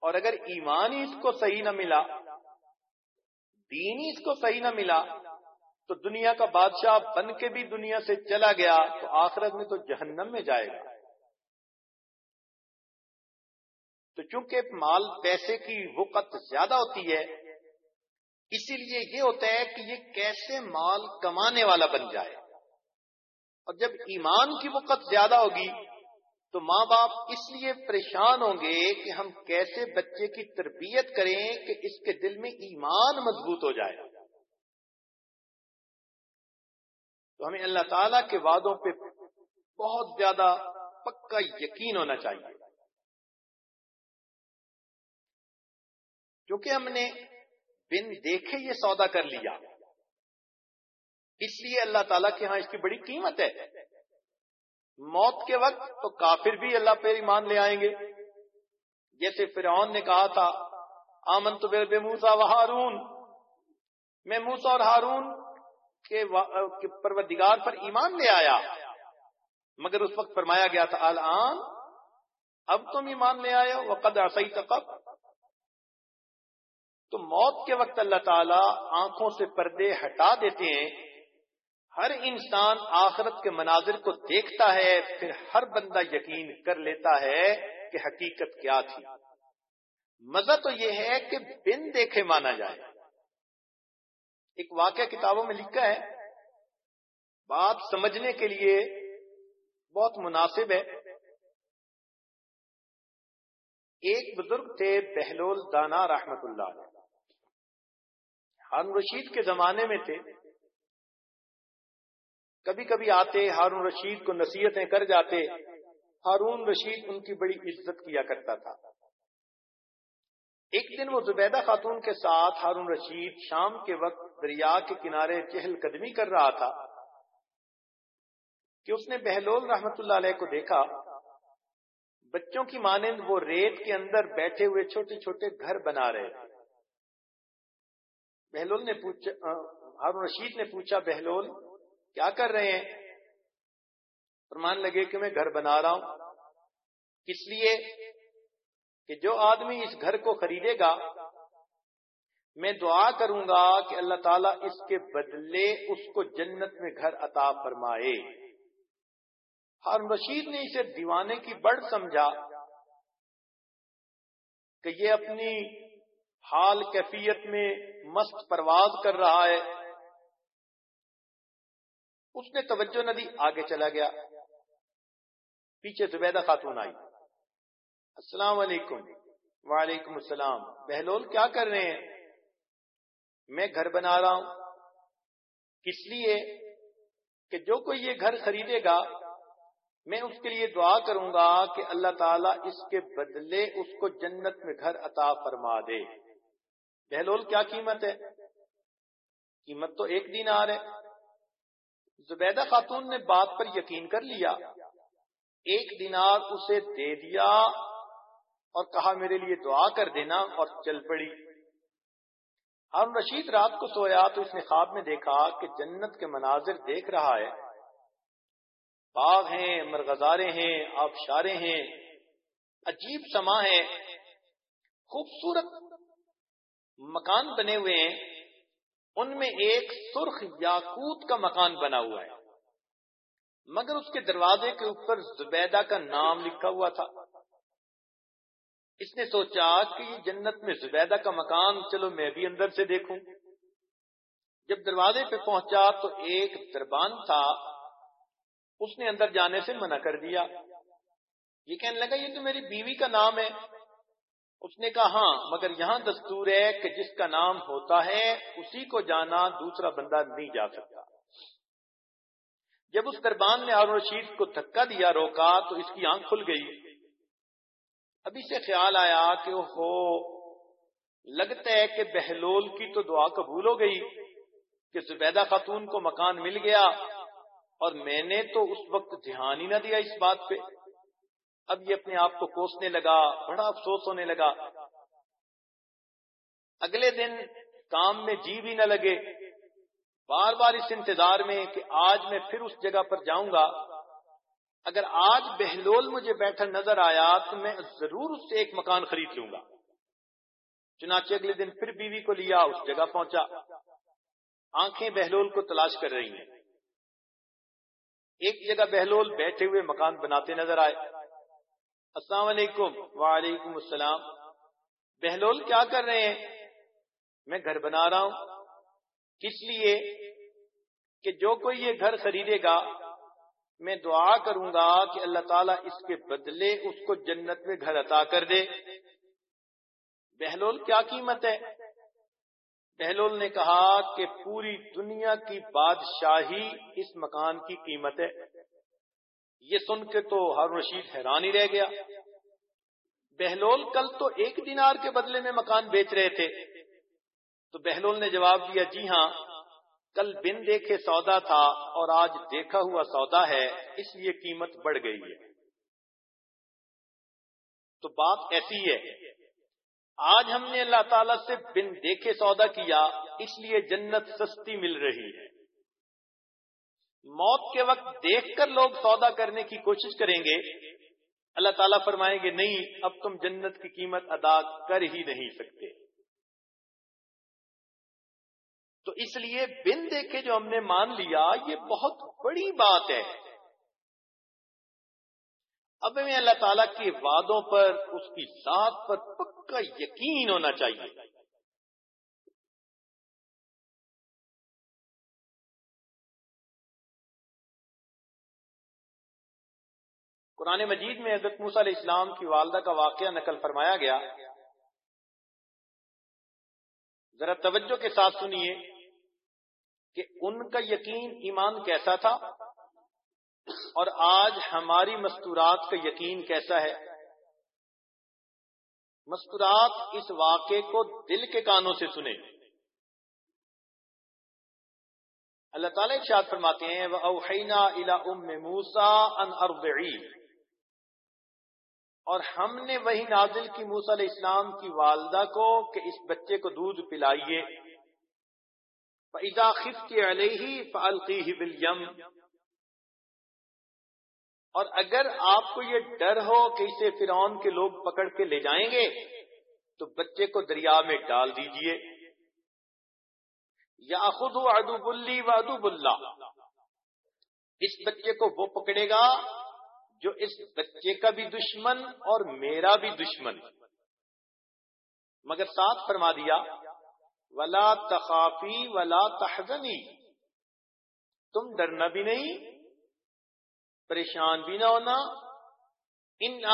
Speaker 1: اور اگر ایمان ہی اس کو صحیح نہ ملا، دین ہی اس کو صحیح نہ ملا، تو دنیا کا بادشاہ بن کے بھی دنیا سے چلا گیا، تو آخرت میں تو جہنم میں جائے گا۔ تو چونکہ مال پیسے کی وقت زیادہ ہوتی ہے، اسی لیے یہ ہوتا ہے کہ یہ کیسے مال کمانے والا بن جائے۔ اور جب ایمان کی وقت زیادہ ہوگی تو ماں باپ اس لیے پریشان ہوں گے کہ ہم کیسے بچے کی تربیت کریں کہ اس کے دل میں ایمان مضبوط ہو جائے۔ تو ہمیں اللہ تعالی کے وعدوں پہ بہت زیادہ پکا یقین ہونا چاہیے۔ کیونکہ ہم نے بن دیکھے یہ سودا کر لیا۔ اس لیے اللہ تعالیٰ کے ہاں اس کی بڑی قیمت ہے۔ موت کے وقت تو کافر بھی اللہ پہ ایمان لے آئیں گے۔ جیسے فرعون نے کہا تھا آمن تو بے موسا و ہارون۔ میں موسا اور ہارون کے پروردگار پر ایمان لے آیا۔ مگر اس وقت فرمایا گیا تھا، الان اب تم ایمان لے آئے وہ قدر صحیح تقب تو موت کے وقت اللہ تعالی آنکھوں سے پردے ہٹا دیتے ہیں۔ ہر انسان آخرت کے مناظر کو دیکھتا ہے، پھر ہر بندہ یقین کر لیتا ہے کہ حقیقت کیا تھی۔ مزہ تو یہ ہے کہ بن دیکھے مانا جائے۔ ایک واقعہ کتابوں میں لکھا ہے۔ بات سمجھنے کے لیے بہت مناسب ہے۔ ایک بزرگ تھے بہلول دانا رحمت اللہ ہارون رشید کے زمانے میں تھے۔ کبھی کبھی آتے، ہارون رشید کو نصیحتیں کر جاتے۔ ہارون رشید ان کی بڑی عزت کیا کرتا تھا۔ ایک دن وہ زبیدہ خاتون کے ساتھ ہارون رشید شام کے وقت دریا کے کنارے چہل قدمی کر رہا تھا کہ اس نے بہلول رحمت اللہ علیہ کو دیکھا۔ بچوں کی مانند وہ ریت کے اندر بیٹھے ہوئے چھوٹے چھوٹے گھر بنا رہے تھے۔ بہلول نے پوچھا ہارون رشید نے پوچھا، بہلول، کیا کر رہے ہیں؟ فرمان لگے کہ میں گھر بنا رہا ہوں۔ اس لیے؟ کہ جو آدمی اس گھر کو خریدے گا، میں دعا کروں گا کہ اللہ تعالیٰ اس کے بدلے اس کو جنت میں گھر عطا فرمائے۔ ہارون رشید نے اسے دیوانے کی بڑھ سمجھا کہ یہ اپنی حال کیفیت میں مست پرواز کر رہا ہے۔ اس نے توجہ نہ دی آگے چلا گیا۔ پیچھے زبیدہ خاتون آئی۔ السلام علیکم۔ وعلیکم السلام۔ بہلول کیا کر رہے ہیں؟ میں گھر بنا رہا ہوں۔ کس لیے؟ کہ جو کوئی یہ گھر خریدے گا، میں اس کے لیے دعا کروں گا کہ اللہ تعالیٰ اس کے بدلے اس کو جنت میں گھر عطا فرما دے۔ بہلول کیا قیمت ہے؟ قیمت تو ایک دن آ رہے زبیدہ خاتون نے بات پر یقین کر لیا۔ ایک دینار اسے دے دیا اور کہا، میرے لیے دعا کر دینا اور چل پڑی۔ ہارون رشید رات کو سویا تو اس نے خواب میں دیکھا کہ جنت کے مناظر دیکھ رہا ہے۔ باغ ہیں، مرغزارے ہیں، آبشارے ہیں۔ عجیب سما ہے۔ خوبصورت مکان بنے ہوئے ہیں، ان میں ایک سرخ یاقوت کا مکان بنا ہوا ہے۔ مگر اس کے دروازے کے اوپر زبیدہ کا نام لکھا ہوا تھا۔ اس نے سوچا کہ یہ جنت میں زبیدہ کا مکان، چلو میں بھی اندر سے دیکھوں۔ جب دروازے پہ پہنچا تو ایک دربان تھا۔ اس نے اندر جانے سے منع کر دیا۔ یہ کہنے لگا، یہ تو میری بیوی کا نام ہے۔ اس نے کہا ہاں مگر یہاں دستور ہے کہ جس کا نام ہوتا ہے، اسی کو جانا دوسرا بندہ نہیں جا سکتا. جب اس دربان نے ہارون رشید کو دھکا دیا، روکا، تو اس کی آنکھ کھل گئی۔ ابھی سے خیال آیا کہ ہو لگتا ہے کہ بہلول کی تو دعا قبول ہو گئی کہ زبیدہ خاتون کو مکان مل گیا اور میں نے تو اس وقت دھیان ہی نہ دیا اس بات پہ۔ اب یہ اپنے آپ کو کوسنے لگا، بڑا افسوس ہونے لگا۔ اگلے دن کام میں جی بھی نہ لگے۔ بار بار اس انتظار میں کہ آج میں پھر اس جگہ پر جاؤں گا۔ اگر آج بہلول مجھے بیٹھا نظر آیا تو میں ضرور اس سے ایک مکان خرید لوں گا۔ چنانچہ اگلے دن پھر بیوی کو لیا، اس جگہ پہنچا۔ آنکھیں بہلول کو تلاش کر رہی ہیں۔ ایک جگہ بہلول بیٹھے ہوئے مکان بناتے نظر آئے۔ السلام علیکم، وعلیکم السلام۔ بہلول کیا کر رہے ہیں؟ میں گھر بنا رہا ہوں۔ کس لیے؟ کہ جو کوئی یہ گھر خریدے گا، میں دعا کروں گا کہ اللہ تعالیٰ اس کے بدلے اس کو جنت میں گھر عطا کر دے۔ بہلول کیا قیمت ہے؟ بہلول نے کہا کہ پوری دنیا کی بادشاہی اس مکان کی قیمت ہے۔ یہ سن کے تو ہر رشید حیران ہی رہ گیا۔ بہلول کل تو ایک دینار کے بدلے میں مکان بیچ رہے تھے۔ تو بہلول نے جواب دیا جی ہاں کل بن دیکھے سودا تھا اور آج دیکھا ہوا سودا ہے، اس لیے قیمت بڑھ گئی ہے۔ تو بات ایسی ہے، آج ہم نے اللہ تعالی سے بن دیکھے سودا کیا، اس لیے جنت سستی مل رہی ہے۔ موت کے وقت دیکھ کر لوگ سودا کرنے کی کوشش کریں گے، اللہ تعالیٰ فرمائیں گے، نہیں، اب تم جنت کی قیمت ادا کر ہی نہیں سکتے۔ تو اس لیے بن دیکھے جو ہم نے مان لیا، یہ بہت بڑی بات ہے۔ اب میں اللہ تعالیٰ کے وعدوں پر، اس کی ذات پر پکا یقین ہونا چاہیے۔ قرآن مجید میں حضرت موسیٰ علیہ السلام کی والدہ کا واقعہ نقل فرمایا گیا۔ ذرا توجہ کے ساتھ سنیے کہ ان کا یقین ایمان کیسا تھا اور آج ہماری مستورات کا یقین کیسا ہے۔ مستورات اس واقعے کو دل کے کانوں سے سنیں۔ اللہ تعالی ارشاد فرماتے ہیں وہ اوحینا الا ام موسا ان اور ہم نے وہی نازل کی موسا علیہ السلام کی والدہ کو کہ اس بچے کو دودھ پلائیے۔ فَإِذَا خِفْتِ عَلَيْهِ فَأَلْقِيهِ بِالْيَمْ۔ اور اگر آپ کو یہ ڈر ہو کہ اسے فرعون کے لوگ پکڑ کے لے جائیں گے، تو بچے کو دریا میں ڈال دیجیے۔ یا خود ادو بلی و ادو بلّہ۔ اس بچے کو وہ پکڑے گا جو اس بچے کا بھی دشمن اور میرا بھی دشمن۔ مگر ساتھ فرما دیا، ولا تخافی ولا تحزنی تم ڈرنا بھی نہیں، پریشان بھی نہ ہونا۔ ان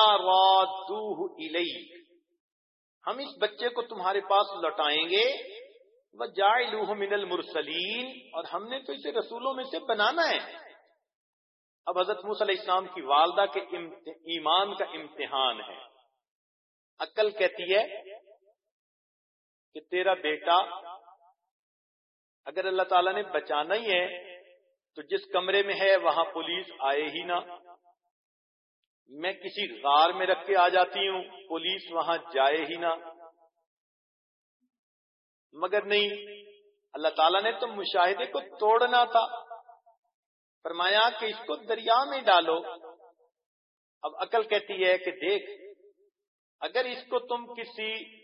Speaker 1: ہم اس بچے کو تمہارے پاس لوٹائیں گے۔ وہ جائے لوہ من المرسلین اور ہم نے تو اسے رسولوں میں سے بنانا ہے۔ اب حضرت موس علیہ السلام کی والدہ کے ایمان کا امتحان ہے۔ عقل کہتی ہے کہ تیرا بیٹا اگر اللہ تعالیٰ نے بچانا ہی ہے تو جس کمرے میں ہے وہاں پولیس آئے ہی نہ۔ میں کسی غار میں رکھ کے آ جاتی ہوں، پولیس وہاں جائے ہی نہ۔ مگر نہیں، اللہ تعالیٰ نے تو مشاہدے کو توڑنا تھا۔ فرمایا کہ اس کو دریا میں ڈالو۔ اب عقل کہتی ہے کہ دیکھ، اگر اس کو تم کسی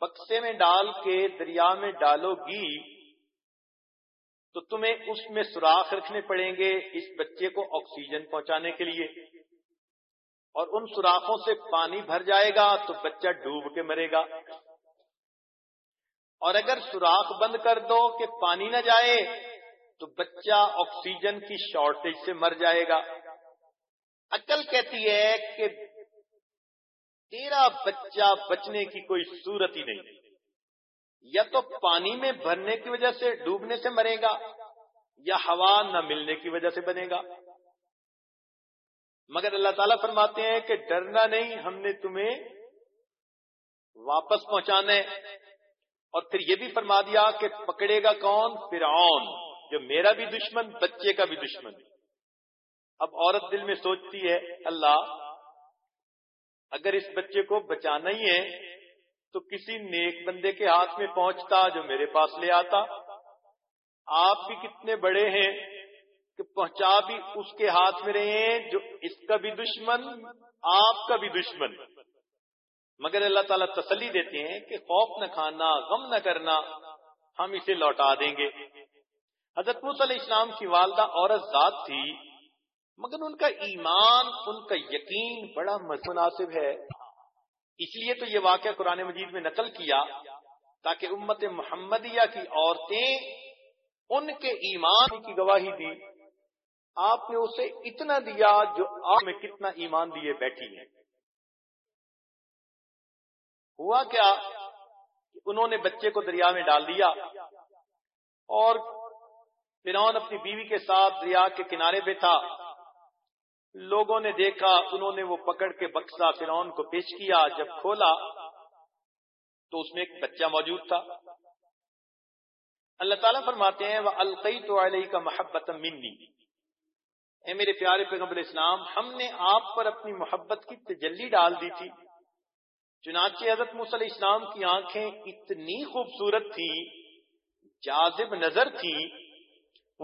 Speaker 1: بکسے میں ڈال کے دریا میں ڈالو گی، تو تمہیں اس میں سوراخ رکھنے پڑیں گے اس بچے کو آکسیجن پہنچانے کے لیے۔ اور ان سوراخوں سے پانی بھر جائے گا تو بچہ ڈوب کے مرے گا۔ اور اگر سوراخ بند کر دو کہ پانی نہ جائے تو بچہ آکسیجن کی شارٹیج سے مر جائے گا۔ عقل کہتی ہے کہ تیرا بچہ بچنے کی کوئی صورت ہی نہیں۔ یا تو پانی میں بھرنے کی وجہ سے ڈوبنے سے مرے گا یا ہوا نہ ملنے کی وجہ سے بنے گا۔ مگر اللہ تعالیٰ فرماتے ہیں کہ ڈرنا نہیں، ہم نے تمہیں واپس پہنچانا ہے۔ اور پھر یہ بھی فرما دیا کہ پکڑے گا کون؟ فرعون۔ جو میرا بھی دشمن، بچے کا بھی دشمن۔ اب عورت دل میں سوچتی ہے، اللہ، اگر اس بچے کو بچانا ہی ہے، تو کسی نیک بندے کے ہاتھ میں پہنچتا جو میرے پاس لے آتا۔ آپ بھی کتنے بڑے ہیں کہ پہنچا بھی اس کے ہاتھ میں رہے ہیں جو اس کا بھی دشمن، آپ کا بھی دشمن۔ مگر اللہ تعالیٰ تسلی دیتے ہیں کہ خوف نہ کھانا، غم نہ کرنا، ہم اسے لوٹا دیں گے۔ حضرت علیہ السلام کی والدہ عورت ذات تھی، مگر ان کا ایمان، ان کا یقین بڑا مناسب ہے۔ اس لیے تو یہ واقعہ قرآن مجید میں نقل کیا تاکہ امت محمدیہ کی عورتیں ان کے ایمان کی گواہی دی آپ نے اسے اتنا دیا جو آپ میں کتنا ایمان دیے بیٹھی ہیں۔ ہوا کیا انہوں نے بچے کو دریا میں ڈال دیا اور فرعون اپنی بیوی کے ساتھ دریا کے کنارے پہ تھا۔ لوگوں نے دیکھا، انہوں نے وہ پکڑ کے بکسا فرعون کو پیش کیا۔ جب کھولا تو اس میں ایک بچہ موجود تھا۔ اللہ تعالیٰ فرماتے ہیں وہ القی تو علیہ کا محبت منی اے میرے پیارے پیغمبر اسلام، ہم نے آپ پر اپنی محبت کی تجلی ڈال دی تھی۔ چنانچہ حضرت علیہ اسلام کی آنکھیں اتنی خوبصورت تھی جازب نظر تھی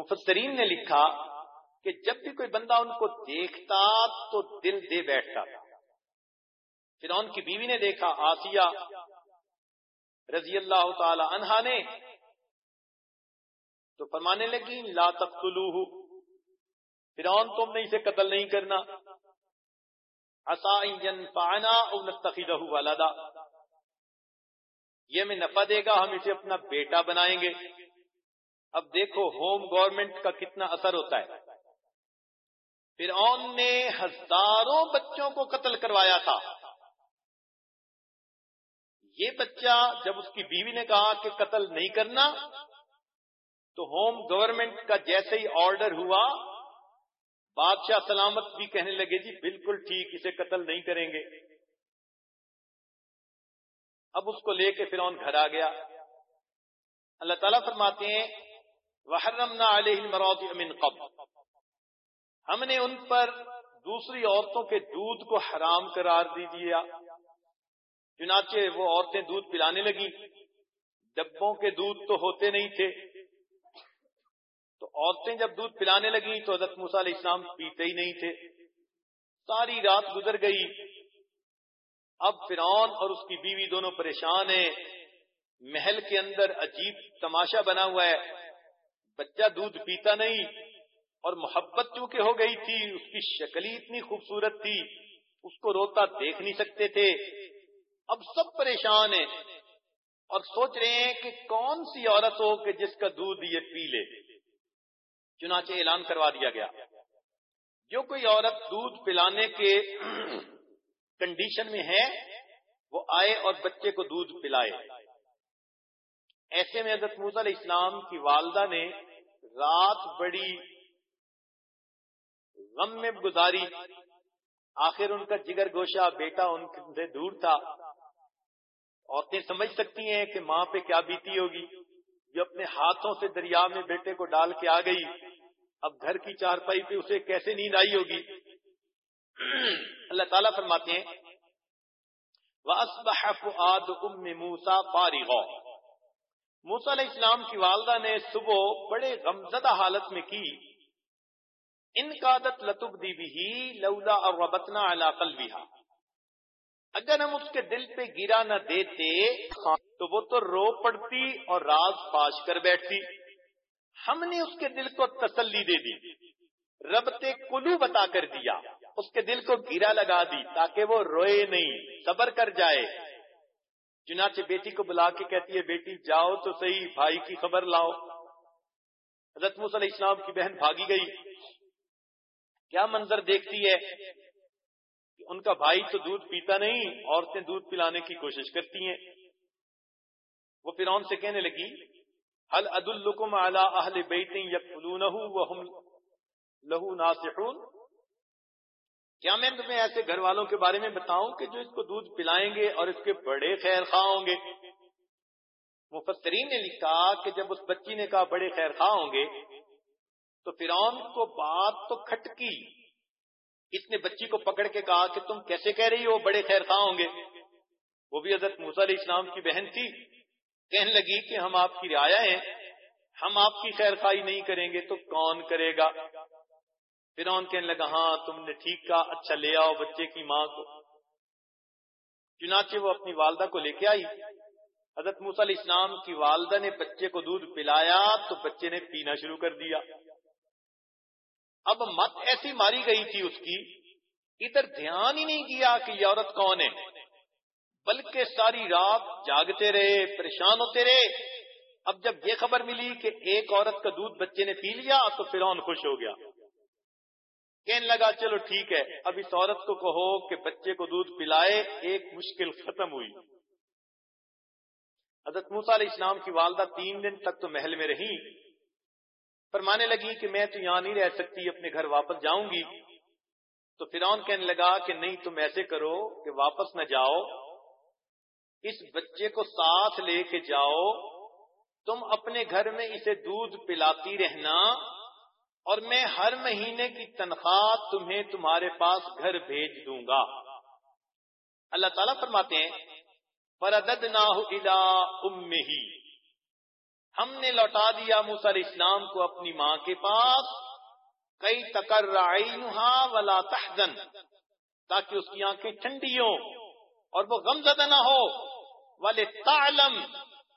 Speaker 1: مفسرین نے لکھا کہ جب بھی کوئی بندہ ان کو دیکھتا تو دل دے بیٹھتا۔ پھر ان کی بیوی نے دیکھا، آسیہ رضی اللہ تعالی عنہا نے۔ تو فرمانے لگی، لا تقتلوہ۔ فرعون تم نے اسے قتل نہیں کرنا۔ ينفعنا او نتخذه ولدا۔ یہ ہمیں نفع دے گا، ہم اسے اپنا بیٹا بنائیں گے۔ اب دیکھو ہوم گورنمنٹ کا کتنا اثر ہوتا ہے۔ فرعون نے ہزاروں بچوں کو قتل کروایا تھا۔ یہ بچہ جب اس کی بیوی نے کہا کہ قتل نہیں کرنا، تو ہوم گورنمنٹ کا جیسے ہی آرڈر ہوا، بادشاہ سلامت بھی کہنے لگے جی بالکل ٹھیک، اسے قتل نہیں کریں گے۔ اب اس کو لے کے فرعون گھر آ گیا۔ اللہ تعالیٰ فرماتے ہیں وحرمنا علیہ المراض من قبل۔ ہم نے ان پر دوسری عورتوں کے دودھ کو حرام قرار دی دیا۔ چنانچہ وہ عورتیں دودھ پلانے لگی ڈبوں کے دودھ تو ہوتے نہیں تھے۔ تو عورتیں جب دودھ پلانے لگی تو حضرت موسیٰ علیہ السلام پیتے ہی نہیں تھے۔ ساری رات گزر گئی۔ اب فرعون اور اس کی بیوی دونوں پریشان ہیں۔ محل کے اندر عجیب تماشا بنا ہوا ہے۔ بچہ دودھ پیتا نہیں اور محبت چونکہ ہو گئی تھی، اس کی شکل ہی اتنی خوبصورت تھی، اس کو روتا دیکھ نہیں سکتے تھے۔ اب سب پریشان ہیں اور سوچ رہے ہیں کہ کون سی عورت ہو کہ جس کا دودھ یہ پی لے۔ چنانچہ اعلان کروا دیا گیا۔ جو کوئی عورت دودھ پلانے کے کنڈیشن میں ہے، وہ آئے اور بچے کو دودھ پلائے۔ ایسے میں حضرت علیہ اسلام کی والدہ نے رات بڑی غم میں گزاری۔ آخر ان کا جگر گوشہ بیٹا ان سے دور تھا۔ عورتیں سمجھ سکتی ہیں کہ ماں پہ کیا بیتی ہوگی۔ جو اپنے ہاتھوں سے دریا میں بیٹے کو ڈال کے آ گئی۔ اب گھر کی چارپائی پہ اسے کیسے نیند آئی ہوگی؟ اللہ تعالیٰ فرماتے ہیں موسا موسا علیہ السلام کی والدہ نے صبح بڑے غمزدہ حالت میں کی، ان کا عادت لطف دی بھی لولا اور وبتنا علاقل بھی اگر ہم اس کے دل پہ گرا نہ دیتے، تو وہ تو رو پڑتی اور راز پاش کر بیٹھتی۔ ہم نے اس کے دل کو تسلی دے دی، ربط کلو بتا کر دیا، اس کے دل کو گرا لگا دی تاکہ وہ روئے نہیں، صبر کر جائے۔ چنانچہ بیٹی کو بلا کے کہتی ہے، بیٹی، جاؤ تو صحیح، بھائی کی خبر لاؤ. حضرت علیہ السلام کی بہن بھاگی گئی۔ کیا منظر دیکھتی ہے کہ ان کا بھائی تو دودھ پیتا نہیں، عورتیں دودھ پلانے کی کوشش کرتی ہیں؟ وہ پھر سے کہنے لگی حل عد الکم اعلی اہل بیٹیں وهم لہو ناصحون؟ کیا میں تمہیں ایسے گھر والوں کے بارے میں بتاؤں کہ جو اس کو دودھ پلائیں گے اور اس کے بڑے خیر خواہ ہوں گے؟ مفسرین نے لکھا کہ جب اس بچی نے کہا بڑے خیر خواہ ہوں گے، تو فرعون کو بات تو کھٹکی۔ اس نے بچی کو پکڑ کے کہا کہ تم کیسے کہہ رہی ہو بڑے خیر خواہ ہوں گے؟ وہ بھی حضرت موسیٰ علیہ اسلام کی بہن تھی۔ کہنے لگی کہ ہم آپ کی رعایا ہیں، ہم آپ کی خیر خائی نہیں کریں گے تو کون کرے گا؟
Speaker 3: پھر کہنے لگا ہاں تم نے ٹھیک کہا اچھا لے آؤ بچے کی ماں کو۔ چنانچہ وہ اپنی والدہ کو لے کے آئی۔ حضرت موسیٰ علیہ السلام کی والدہ نے بچے کو دودھ پلایا تو بچے نے پینا شروع کر دیا۔ اب مت ایسی ماری گئی تھی اس کی۔ ادھر دھیان ہی نہیں کیا کہ یہ عورت کون ہے۔ بلکہ ساری رات جاگتے رہے، پریشان ہوتے رہے۔ اب جب یہ خبر ملی کہ ایک عورت کا دودھ بچے نے پی لیا تو فرعون خوش ہو گیا۔ کہنے لگا، چلو ٹھیک ہے، اب اس عورت کو کہو کہ بچے کو دودھ پلائے، ایک مشکل ختم ہوئی. حضرت موسا علیہ السلام کی والدہ تین دن تک تو محل میں رہی، فرمانے لگی کہ میں تو یہاں نہیں رہ سکتی، اپنے گھر واپس جاؤں گی۔ تو فرعون کہنے لگا کہ نہیں، تم ایسے کرو کہ واپس نہ جاؤ، اس بچے کو ساتھ لے کے جاؤ، تم اپنے گھر میں اسے دودھ پلاتی رہنا اور میں ہر مہینے کی تنخواہ تمہیں تمہارے پاس گھر بھیج دوں گا۔ اللہ تعالیٰ فرماتے ہیں پردد نہ ہی ہم نے لوٹا دیا علیہ اسلام کو اپنی ماں کے پاس۔ کئی تکر ولا تحزن، تاکہ اس کی آنکھیں ٹھنڈی ہوں اور وہ غم زدہ نہ ہو۔ والے تعلم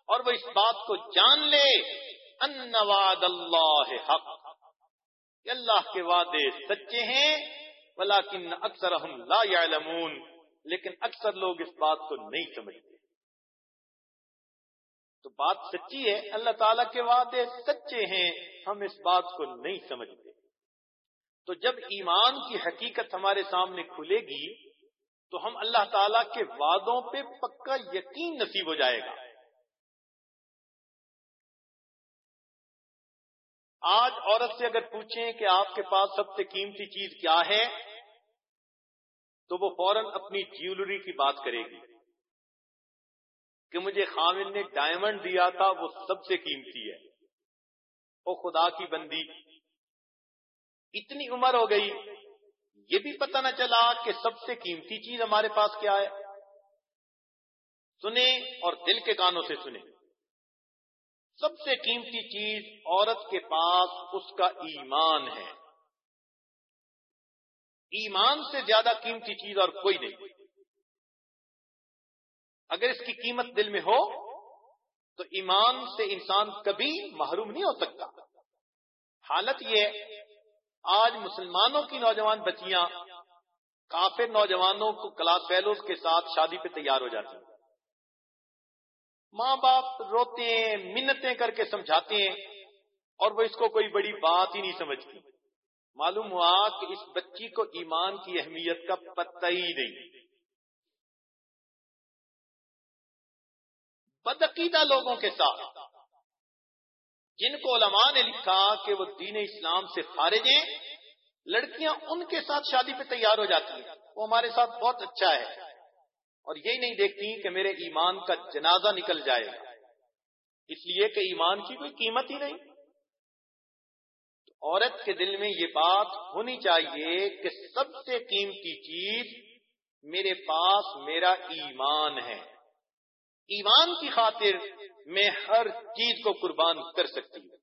Speaker 3: اور وہ اس بات کو جان لے۔ ان وعد اللہ حق۔ اللہ کے وعدے سچے ہیں، ولیکن اکثر ہم لا يعلمون لیکن اکثر لوگ اس بات کو نہیں سمجھتے۔ تو بات سچی ہے، اللہ تعالیٰ کے وعدے سچے ہیں، ہم اس بات کو نہیں سمجھتے۔ تو جب ایمان کی حقیقت ہمارے سامنے کھلے گی، تو ہم اللہ تعالیٰ کے وعدوں پہ پکا یقین نصیب ہو جائے گا۔ آج عورت سے اگر پوچھیں کہ آپ کے پاس سب سے قیمتی چیز کیا ہے، تو وہ فوراً اپنی جیولری کی بات کرے گی۔ کہ مجھے خامن نے ڈائمنڈ دیا تھا، وہ سب سے قیمتی ہے۔ وہ خدا کی بندی، اتنی عمر ہو گئی، یہ بھی پتہ نہ چلا کہ سب سے قیمتی چیز ہمارے پاس کیا ہے۔ سنیں اور دل کے کانوں سے سنیں۔ سب سے قیمتی چیز عورت کے پاس اس کا ایمان ہے۔ ایمان سے زیادہ قیمتی چیز اور کوئی نہیں۔ اگر اس کی قیمت دل میں ہو، تو ایمان سے انسان کبھی محروم نہیں ہو سکتا۔ حالت یہ، آج مسلمانوں کی نوجوان بچیاں کافر نوجوانوں کو کلاس فیلوز کے ساتھ شادی پہ تیار ہو جاتی ہیں۔ ماں باپ روتے ہیں، منتیں کر کے سمجھاتے ہیں، اور وہ اس کو کوئی بڑی بات ہی نہیں سمجھتی۔ معلوم ہوا کہ اس بچی کو ایمان کی اہمیت کا پتہ ہی نہیں۔ بدعقیدہ لوگوں کے ساتھ، جن کو علماء نے لکھا کہ وہ دین اسلام سے خارج ہیں، لڑکیاں ان کے ساتھ شادی پہ تیار ہو جاتی ہیں۔ وہ ہمارے ساتھ بہت اچھا ہے۔ اور یہی نہیں دیکھتی کہ میرے ایمان کا جنازہ نکل جائے اس لیے کہ ایمان کی کوئی قیمت ہی نہیں۔ عورت کے دل میں یہ بات ہونی چاہیے کہ سب سے قیمتی چیز میرے پاس میرا ایمان ہے۔ ایمان کی خاطر میں ہر چیز کو قربان کر سکتی ہوں۔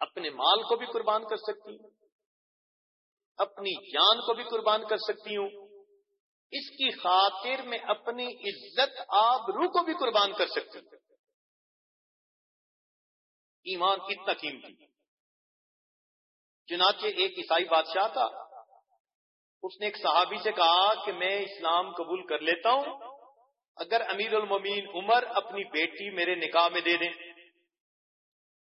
Speaker 3: اپنے مال کو بھی قربان کر سکتی ہوں۔ اپنی جان کو بھی قربان کر سکتی ہوں۔ اس کی خاطر میں اپنی عزت آبرو کو بھی قربان کر سکتی ہوں ایمان کتنا قیمتی۔ چنانچہ ایک عیسائی بادشاہ تھا۔ اس نے ایک صحابی سے کہا کہ میں اسلام قبول کر لیتا ہوں۔ اگر امیر الممین عمر اپنی بیٹی میرے نکاح میں دے دیں۔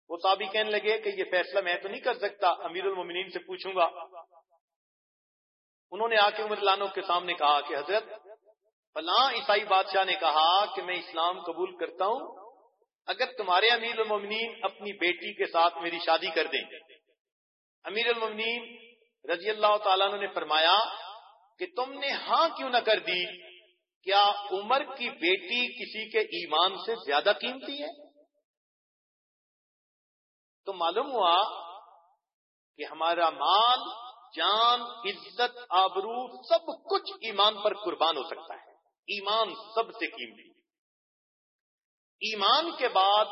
Speaker 3: وہ صحابی کہنے لگے کہ یہ فیصلہ میں تو نہیں کر سکتا، امیر المومنین سے پوچھوں گا۔ انہوں نے آ کے عمر لانو کے سامنے کہا کہ حضرت، فلاں عیسائی بادشاہ نے کہا کہ میں اسلام قبول کرتا ہوں، اگر تمہارے امیر المومنین اپنی بیٹی کے ساتھ میری شادی کر دیں۔ امیر المومنین رضی اللہ تعالیٰ نے فرمایا کہ تم نے ہاں کیوں نہ کر دی؟ کیا عمر کی بیٹی کسی کے ایمان سے زیادہ قیمتی ہے؟ تو معلوم ہوا کہ ہمارا مال جان، عزت، آبرو، سب کچھ ایمان پر قربان ہو سکتا ہے۔ ایمان سب سے قیمتی ایمان کے بعد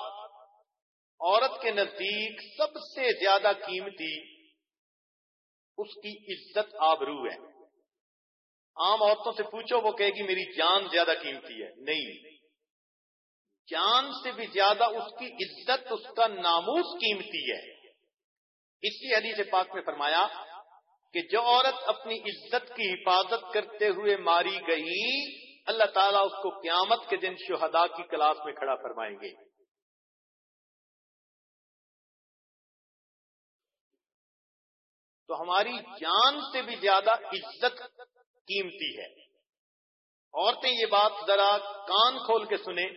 Speaker 3: عورت کے نزدیک سب سے زیادہ قیمتی اس کی عزت، آبرو ہے۔ عام عورتوں سے پوچھو، وہ کہے گی، میری جان زیادہ قیمتی ہے۔ نہیں۔ جان سے بھی زیادہ اس کی عزت، اس کا ناموس قیمتی ہے۔ اس لیے حدیث پاک میں فرمایا کہ جو عورت اپنی عزت کی حفاظت کرتے ہوئے ماری گئی، اللہ تعالیٰ اس کو قیامت کے دن شہداء کی کلاس میں کھڑا فرمائیں گے۔ تو ہماری جان سے بھی زیادہ عزت قیمتی ہے۔ عورتیں یہ بات ذرا کان کھول کے سنیں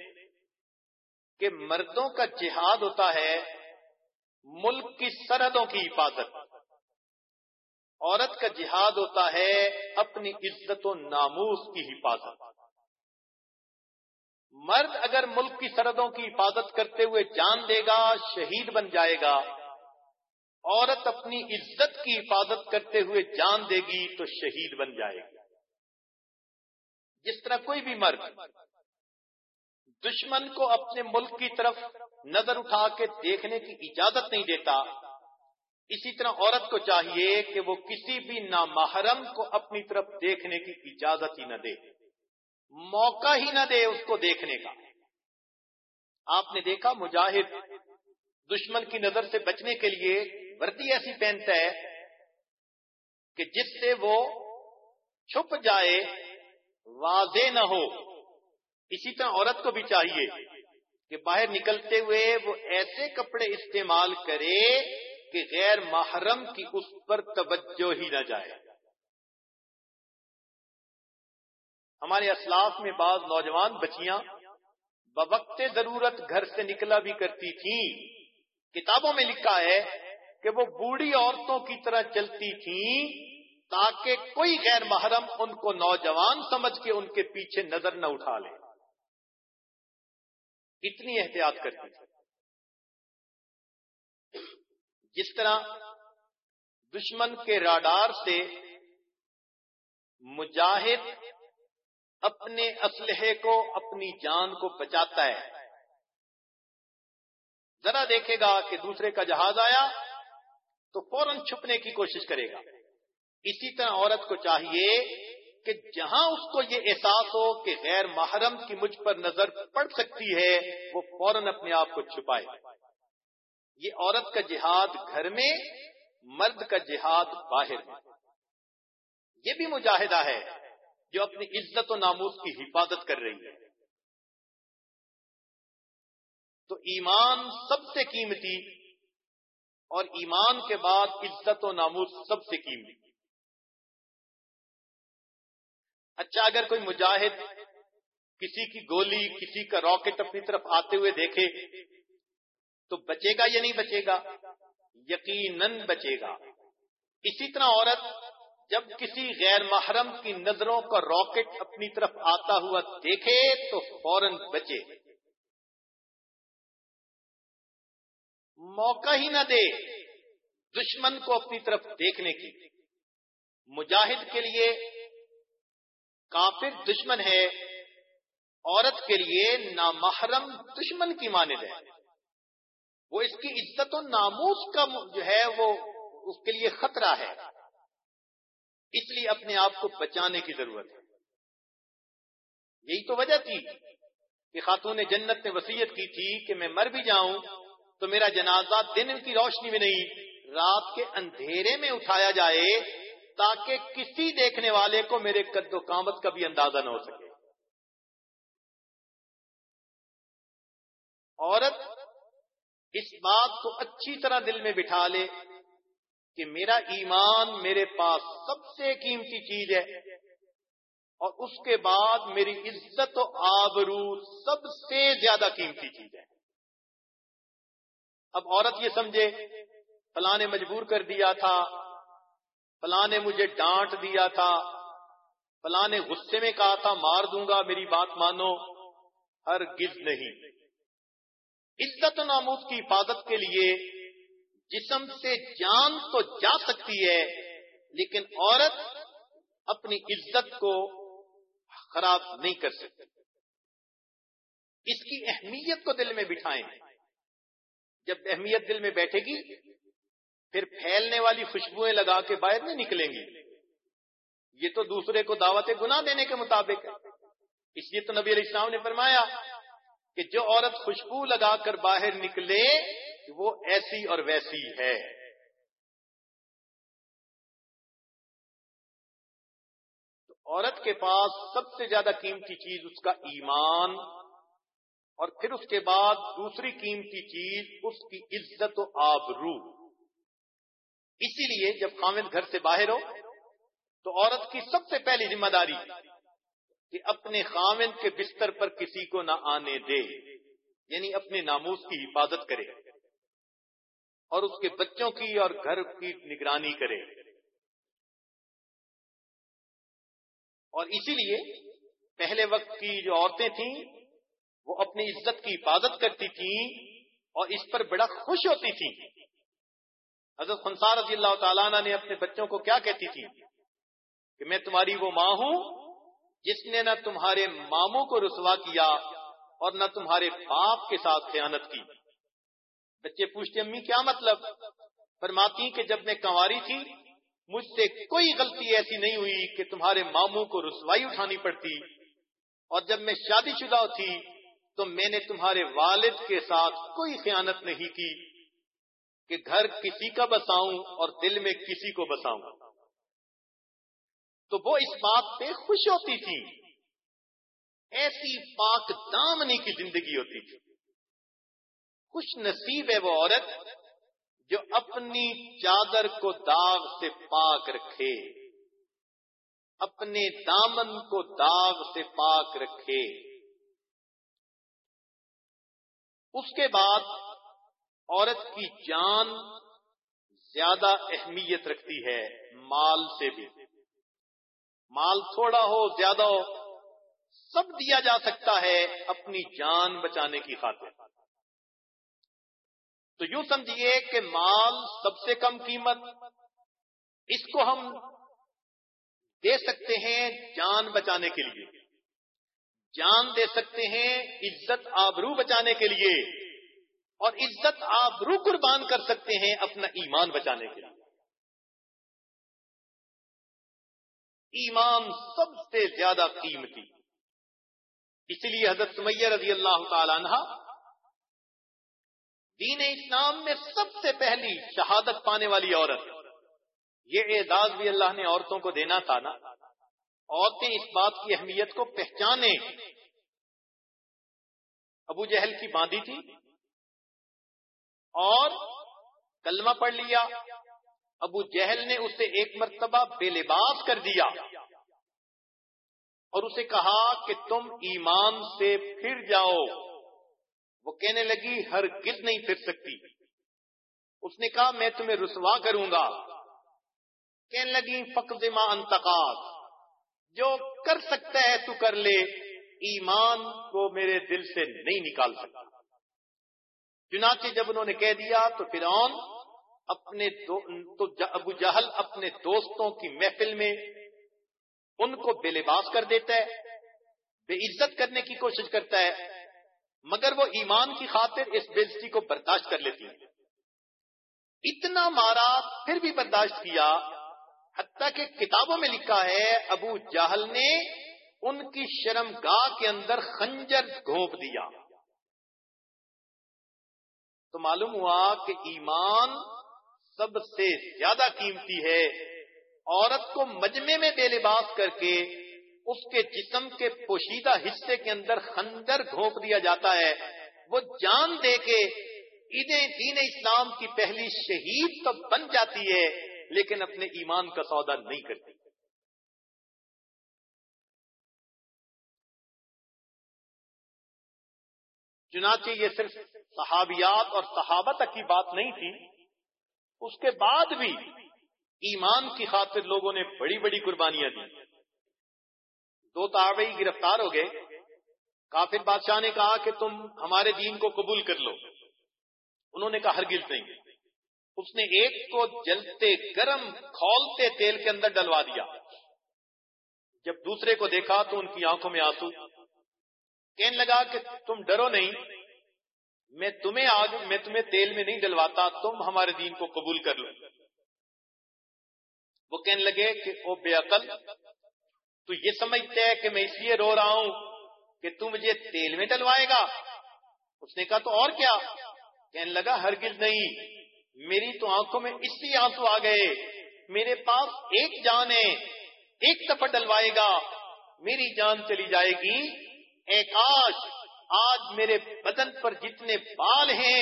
Speaker 3: کہ مردوں کا جہاد ہوتا ہے ملک کی سرحدوں کی حفاظت۔ عورت کا جہاد ہوتا ہے اپنی عزت و ناموس کی حفاظت۔ مرد اگر ملک کی سرحدوں کی حفاظت کرتے ہوئے جان دے گا، شہید بن جائے گا۔ عورت اپنی عزت کی حفاظت کرتے ہوئے جان دے گی تو شہید بن جائے گی۔ جس طرح کوئی بھی مرد دشمن کو اپنے ملک کی طرف نظر اٹھا کے دیکھنے کی اجازت نہیں دیتا اسی طرح عورت کو چاہیے کہ وہ کسی بھی نامحرم کو اپنی طرف دیکھنے کی اجازت ہی نہ دے۔ موقع ہی نہ دے اس کو دیکھنے کا۔ آپ نے دیکھا مجاہد دشمن کی نظر سے بچنے کے لیے وردی ایسی پہنتا ہے کہ جس سے وہ چھپ جائے، واضح نہ ہو۔ اسی طرح عورت کو بھی چاہیے کہ باہر نکلتے ہوئے وہ ایسے کپڑے استعمال کرے کہ غیر محرم کی اس پر توجہ ہی نہ جائے۔ ہمارے اسلاف میں بعض نوجوان بچیاں بوقت ضرورت گھر سے نکلا بھی کرتی تھیں۔ کتابوں میں لکھا ہے کہ وہ بوڑھی عورتوں کی طرح چلتی تھیں تاکہ کوئی غیر محرم ان کو نوجوان سمجھ کے ان کے پیچھے نظر نہ اٹھا لے۔ اتنی احتیاط کرتی تھی جس طرح دشمن کے راڈار سے مجاہد اپنے اسلحے کو، اپنی جان کو بچاتا ہے۔ ذرا دیکھے گا کہ دوسرے کا جہاز آیا تو فوراً چھپنے کی کوشش کرے گا۔ اسی طرح عورت کو چاہیے کہ جہاں اس کو یہ احساس ہو کہ غیر محرم کی مجھ پر نظر پڑ سکتی ہے، وہ فوراً اپنے آپ کو چھپائے۔ یہ عورت کا جہاد گھر میں، مرد کا جہاد باہر میں۔ یہ بھی مجاہدہ ہے جو اپنی عزت و ناموس کی حفاظت کر رہی ہے۔ تو ایمان سب سے قیمتی اور ایمان کے بعد عزت و ناموس سب سے قیمتی۔ اچھا اگر کوئی مجاہد کسی کی گولی، کسی کا راکٹ اپنی طرف آتے ہوئے دیکھے تو بچے گا یا نہیں بچے گا؟ یقیناً بچے گا۔ اسی طرح عورت جب کسی غیر محرم کی نظروں کا راکٹ اپنی طرف آتا ہوا دیکھے تو فوراً بچے۔ موقع ہی نہ دے دشمن کو اپنی طرف دیکھنے کی۔ مجاہد کے لیے کافر دشمن ہے، عورت کے لیے نامحرم دشمن کی مانند ہے۔ وہ اس کی عزت و ناموس کا جو ہے وہ اس کے لیے خطرہ ہے۔ اس لیے اپنے آپ کو بچانے کی ضرورت ہے۔ یہی تو وجہ تھی کہ خاتون جنت نے وسیعت کی تھی کہ میں مر بھی جاؤں تو میرا جنازہ دن کی روشنی میں نہیں، رات کے اندھیرے میں اٹھایا جائے تاکہ کسی دیکھنے والے کو میرے قد و کامت کا بھی اندازہ نہ ہو سکے۔ عورت اس بات کو اچھی طرح دل میں بٹھا لے کہ میرا ایمان میرے پاس سب سے قیمتی چیز ہے اور اس کے بعد میری عزت و آبرو سب سے زیادہ قیمتی چیز ہے۔ اب عورت یہ سمجھے، فلاں نے مجبور کر دیا تھا، فلاں نے مجھے ڈانٹ دیا تھا، فلاں نے غصے میں کہا تھا، مار دوں گا، میری بات مانو ہر گز نہیں۔ عزت و ناموس کی حفاظت کے لیے جسم سے جان تو جا سکتی ہے، لیکن عورت اپنی عزت کو خراب نہیں کر سکتی۔ اس کی اہمیت کو دل میں بٹھائیں۔ جب اہمیت دل میں بیٹھے گی، پھر پھیلنے والی خوشبوئیں لگا کے باہر نہیں نکلیں گی۔ یہ تو دوسرے کو دعوت گناہ دینے کے مطابق ہے۔ اس لیے تو نبی علیہ السلام نے فرمایا کہ جو عورت خوشبو لگا کر باہر نکلے، وہ ایسی اور ویسی ہے۔ تو عورت کے پاس سب سے زیادہ قیمتی چیز اس کا ایمان، اور پھر اس کے بعد دوسری قیمتی چیز اس کی عزت و آبرو۔ اسی لیے جب خامد گھر سے باہر ہو، تو عورت کی سب سے پہلی ذمہ داری کہ اپنے خامد کے بستر پر کسی کو نہ آنے دے یعنی اپنے ناموس کی حفاظت کرے اور اس کے بچوں کی اور گھر کی نگرانی کرے۔ اور اسی لیے پہلے وقت کی جو عورتیں تھیں، وہ اپنی عزت کی حفاظت کرتی تھیں اور اس پر بڑا خوش ہوتی تھیں۔ حضرت خنسار رضی اللہ تعالیٰ نے اپنے بچوں کو کیا کہتی تھی کہ میں تمہاری وہ ماں ہوں جس نے نہ تمہارے ماموں کو رسوا کیا اور نہ تمہارے باپ کے ساتھ خیانت کی۔ بچے پوچھتے، امی، کیا مطلب؟ فرماتی کہ جب میں کنواری تھی، مجھ سے کوئی غلطی ایسی نہیں ہوئی کہ تمہارے ماموں کو رسوائی اٹھانی پڑتی۔ اور جب میں شادی شدہ تھی، تو میں نے تمہارے والد کے ساتھ کوئی خیانت نہیں کی کہ گھر کسی کا بساؤں اور دل میں کسی کو بساؤں۔ تو وہ اس بات پہ خوش ہوتی تھی۔ ایسی پاک دامنی کی زندگی ہوتی تھی۔ خوش نصیب ہے وہ عورت جو اپنی چادر کو داغ سے پاک رکھے۔ اپنے دامن کو داغ سے پاک رکھے۔ اس کے بعد عورت کی جان زیادہ اہمیت رکھتی ہے، مال سے بھی۔ مال تھوڑا ہو، زیادہ ہو، سب دیا جا سکتا ہے اپنی جان بچانے کی خاطر۔ تو یوں سمجھیے کہ مال سب سے کم قیمت، اس کو ہم دے سکتے ہیں جان بچانے کے لیے۔ جان دے سکتے ہیں عزت آبرو بچانے کے لیے۔ اور عزت آبرو قربان کر سکتے ہیں اپنا ایمان بچانے کے لیے۔ ایمان سب سے زیادہ قیمتی۔ اس لیے حضرت سمیہ رضی اللہ تعالی عنہ دین اسلام میں سب سے پہلی شہادت پانے والی عورت۔ یہ اعزاز بھی اللہ نے عورتوں کو دینا تھا نا۔ عورتیں اس بات کی اہمیت کو پہچانے۔ ابو جہل کی باندھی تھی اور کلمہ پڑھ لیا۔ ابو جہل نے اسے ایک مرتبہ بے لباس کر دیا اور اسے کہا کہ تم ایمان سے پھر جاؤ۔ وہ کہنے لگی ہر گز نہیں پھر سکتی۔ اس نے کہا، میں تمہیں رسوا کروں گا۔ کہنے لگی، فقد ماں انتقاد جو کر سکتا ہے تو کر لے۔ ایمان کو میرے دل سے نہیں نکال سکتا۔ چنانچہ جب انہوں نے کہہ دیا تو پھر اپنے دو تو ابو جہل اپنے دوستوں کی محفل میں ان کو بے لباس کر دیتا ہے، بے عزت کرنے کی کوشش کرتا ہے، مگر وہ ایمان کی خاطر اس بےزتی کو برداشت کر لیتی ہے۔ اتنا مارا، پھر بھی برداشت کیا، حتیٰ کہ کتابوں میں لکھا ہے، ابو جہل نے ان کی شرم گاہ کے اندر خنجر گھونپ دیا۔ تو معلوم ہوا کہ ایمان سب سے زیادہ قیمتی ہے۔ عورت کو مجمے میں بے لباس کر کے اس کے جسم کے پوشیدہ حصے کے اندر خندر گھونپ دیا جاتا ہے۔ وہ جان دے کے دین اسلام کی پہلی شہید تو بن جاتی ہے، لیکن اپنے ایمان کا سودا نہیں کرتی۔ چنانچہ یہ صرف صحابیات اور صحابہ تک کی بات نہیں تھی اس کے بعد بھی ایمان کی خاطر لوگوں نے بڑی بڑی قربانیاں دی۔ دو تابعی گرفتار ہو گئے۔ کافر بادشاہ نے کہا کہ تم ہمارے دین کو قبول کر لو۔ انہوں نے کہا ہرگز نہیں۔ اس نے ایک کو جلتے گرم کھولتے تیل کے اندر ڈلوا دیا۔ جب دوسرے کو دیکھا تو ان کی آنکھوں میں آنسو۔ کہنے لگا کہ تم ڈرو نہیں۔ میں تمہیں آگ، میں تمہیں تیل میں نہیں ڈلواتا، تم ہمارے دین کو قبول کر لو۔ وہ کہنے لگے کہ او بے عقل، تو یہ سمجھتے ہے کہ میں اس لیے رو رہا ہوں کہ تو مجھے تیل میں ڈلوائے گا۔ اس نے کہا تو اور کیا؟ کہنے لگا ہرگز نہیں، میری تو آنکھوں میں اس لیے آنسو آ گئے۔ میرے پاس ایک جان ہے، ایک دفعہ ڈلوائے گا۔ میری جان چلی جائے گی۔ ایک آج آج میرے بدن پر جتنے بال ہیں،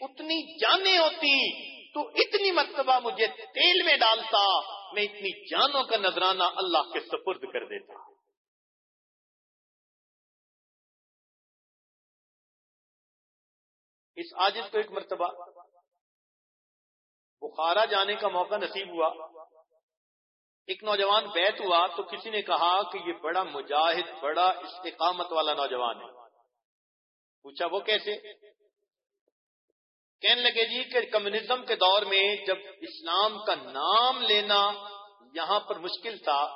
Speaker 3: اتنی جانیں ہوتی، تو اتنی مرتبہ مجھے تیل میں ڈالتا، میں اتنی جانوں کا نذرانہ اللہ کے سپرد کر دیتا۔ اس آجز کو ایک مرتبہ بخارا جانے کا موقع نصیب ہوا۔ ایک نوجوان بیت ہوا، تو کسی نے کہا کہ یہ بڑا مجاہد، بڑا استقامت والا نوجوان ہے۔ پوچھا وہ کیسے؟ کہنے لگے جی کہ کمیونزم کے دور میں جب اسلام کا نام لینا یہاں پر مشکل تھا،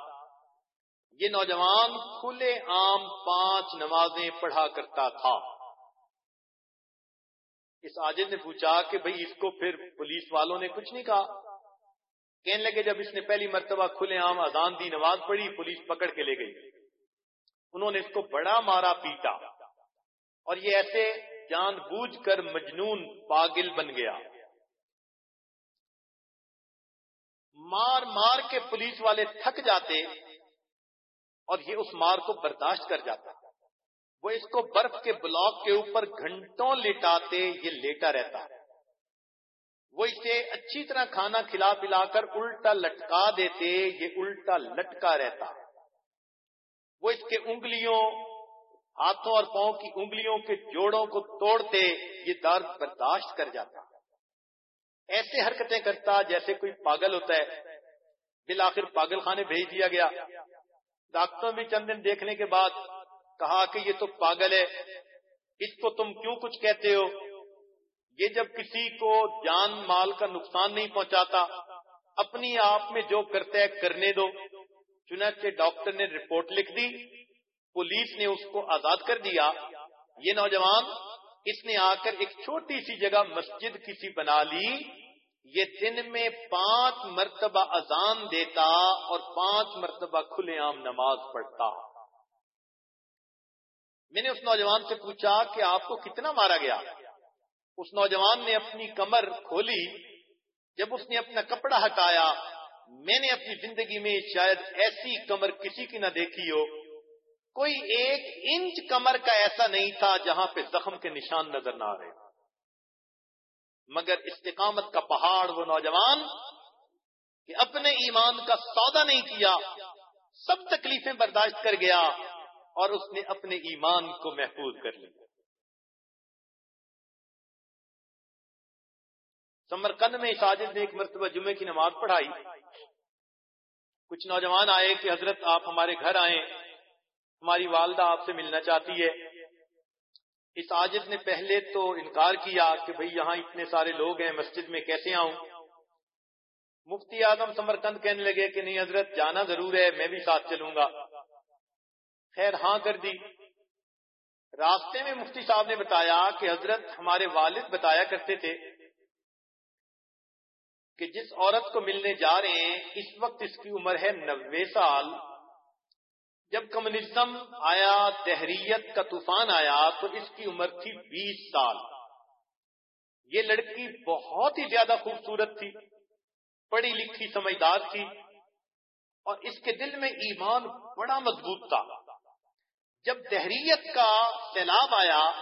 Speaker 3: یہ نوجوان کھلے عام پانچ نمازیں پڑھا کرتا تھا۔ اس آجد نے پوچھا کہ بھئی اس کو پھر پولیس والوں نے کچھ نہیں کہا۔ کہنے لگے جب اس نے پہلی مرتبہ کھلے عام اذان دی، نماز پڑھی، پولیس پکڑ کے لے گئی۔ انہوں نے اس کو بڑا مارا پیٹا۔ اور یہ ایسے جان بوجھ کر مجنون پاگل بن گیا۔ مار مار کے پولیس والے تھک جاتے اور یہ اس مار کو برداشت کر جاتا۔ وہ اس کو برف کے بلاک کے اوپر گھنٹوں لٹاتے، یہ لیٹا رہتا۔ وہ اسے اچھی طرح کھانا کھلا پلا کر الٹا لٹکا دیتے، یہ الٹا لٹکا رہتا۔ وہ اس کے انگلیوں ہاتھوں اور پاؤں کی انگلیوں کے جوڑوں کو توڑتے یہ درد برداشت کر جاتا۔ ایسے حرکتیں کرتا جیسے کوئی پاگل ہوتا ہے۔ بالآخر پاگل خانے بھیج دیا گیا۔ ڈاکٹروں بھی چند دن دیکھنے کے بعد کہا کہ یہ تو پاگل ہے۔ اس کو تم کیوں کچھ کہتے ہو؟ یہ جب کسی کو جان مال کا نقصان نہیں پہنچاتا، اپنی آپ میں جو کرتا ہے کرنے دو۔ چنانچہ ڈاکٹر نے رپورٹ لکھ دی۔ پولیس نے اس کو آزاد کر دیا۔ یہ نوجوان اس نے آ کر ایک چھوٹی سی جگہ مسجد کسی بنا لی۔ یہ دن میں پانچ مرتبہ اذان دیتا اور پانچ مرتبہ کھلے عام نماز پڑھتا۔ میں نے اس نوجوان سے پوچھا کہ آپ کو کتنا مارا گیا؟ اس نوجوان نے اپنی کمر کھولی۔ جب اس نے اپنا کپڑا ہٹایا، میں نے اپنی زندگی میں شاید ایسی کمر کسی کی نہ دیکھی ہو۔ کوئی ایک انچ کمر کا ایسا نہیں تھا جہاں پہ زخم کے نشان نظر نہ آ رہے مگر استقامت کا پہاڑ وہ نوجوان کہ اپنے ایمان کا سودا نہیں کیا، سب تکلیفیں برداشت کر گیا اور اس نے اپنے ایمان کو محفوظ کر لیا۔ سمرکند میں ساجد نے ایک مرتبہ جمعے کی نماز پڑھائی۔ کچھ نوجوان آئے کہ حضرت آپ ہمارے گھر آئے ہماری والدہ آپ سے ملنا چاہتی ہے۔ اس آجد نے پہلے تو انکار کیا کہ بھئی یہاں اتنے سارے لوگ ہیں، مسجد میں کیسے آؤں؟ مفتی اعظم سمرکند کہنے لگے کہ نہیں حضرت، جانا ضرور ہے، میں بھی ساتھ چلوں گا۔ خیر ہاں کر دی۔ راستے میں مفتی صاحب نے بتایا کہ حضرت ہمارے والد بتایا کرتے تھے کہ جس عورت کو ملنے جا رہے ہیں، اس وقت اس کی عمر ہے نوے سال۔ جب کمیونزم آیا تحریت کا طوفان آیا، تو اس کی عمر تھی بیس سال۔ یہ لڑکی بہت ہی زیادہ خوبصورت تھی، پڑھی لکھی، سمجھدار تھی۔ اور اس کے دل میں ایمان بڑا مضبوط تھا۔ جب دہریت کا سیلاب آیا،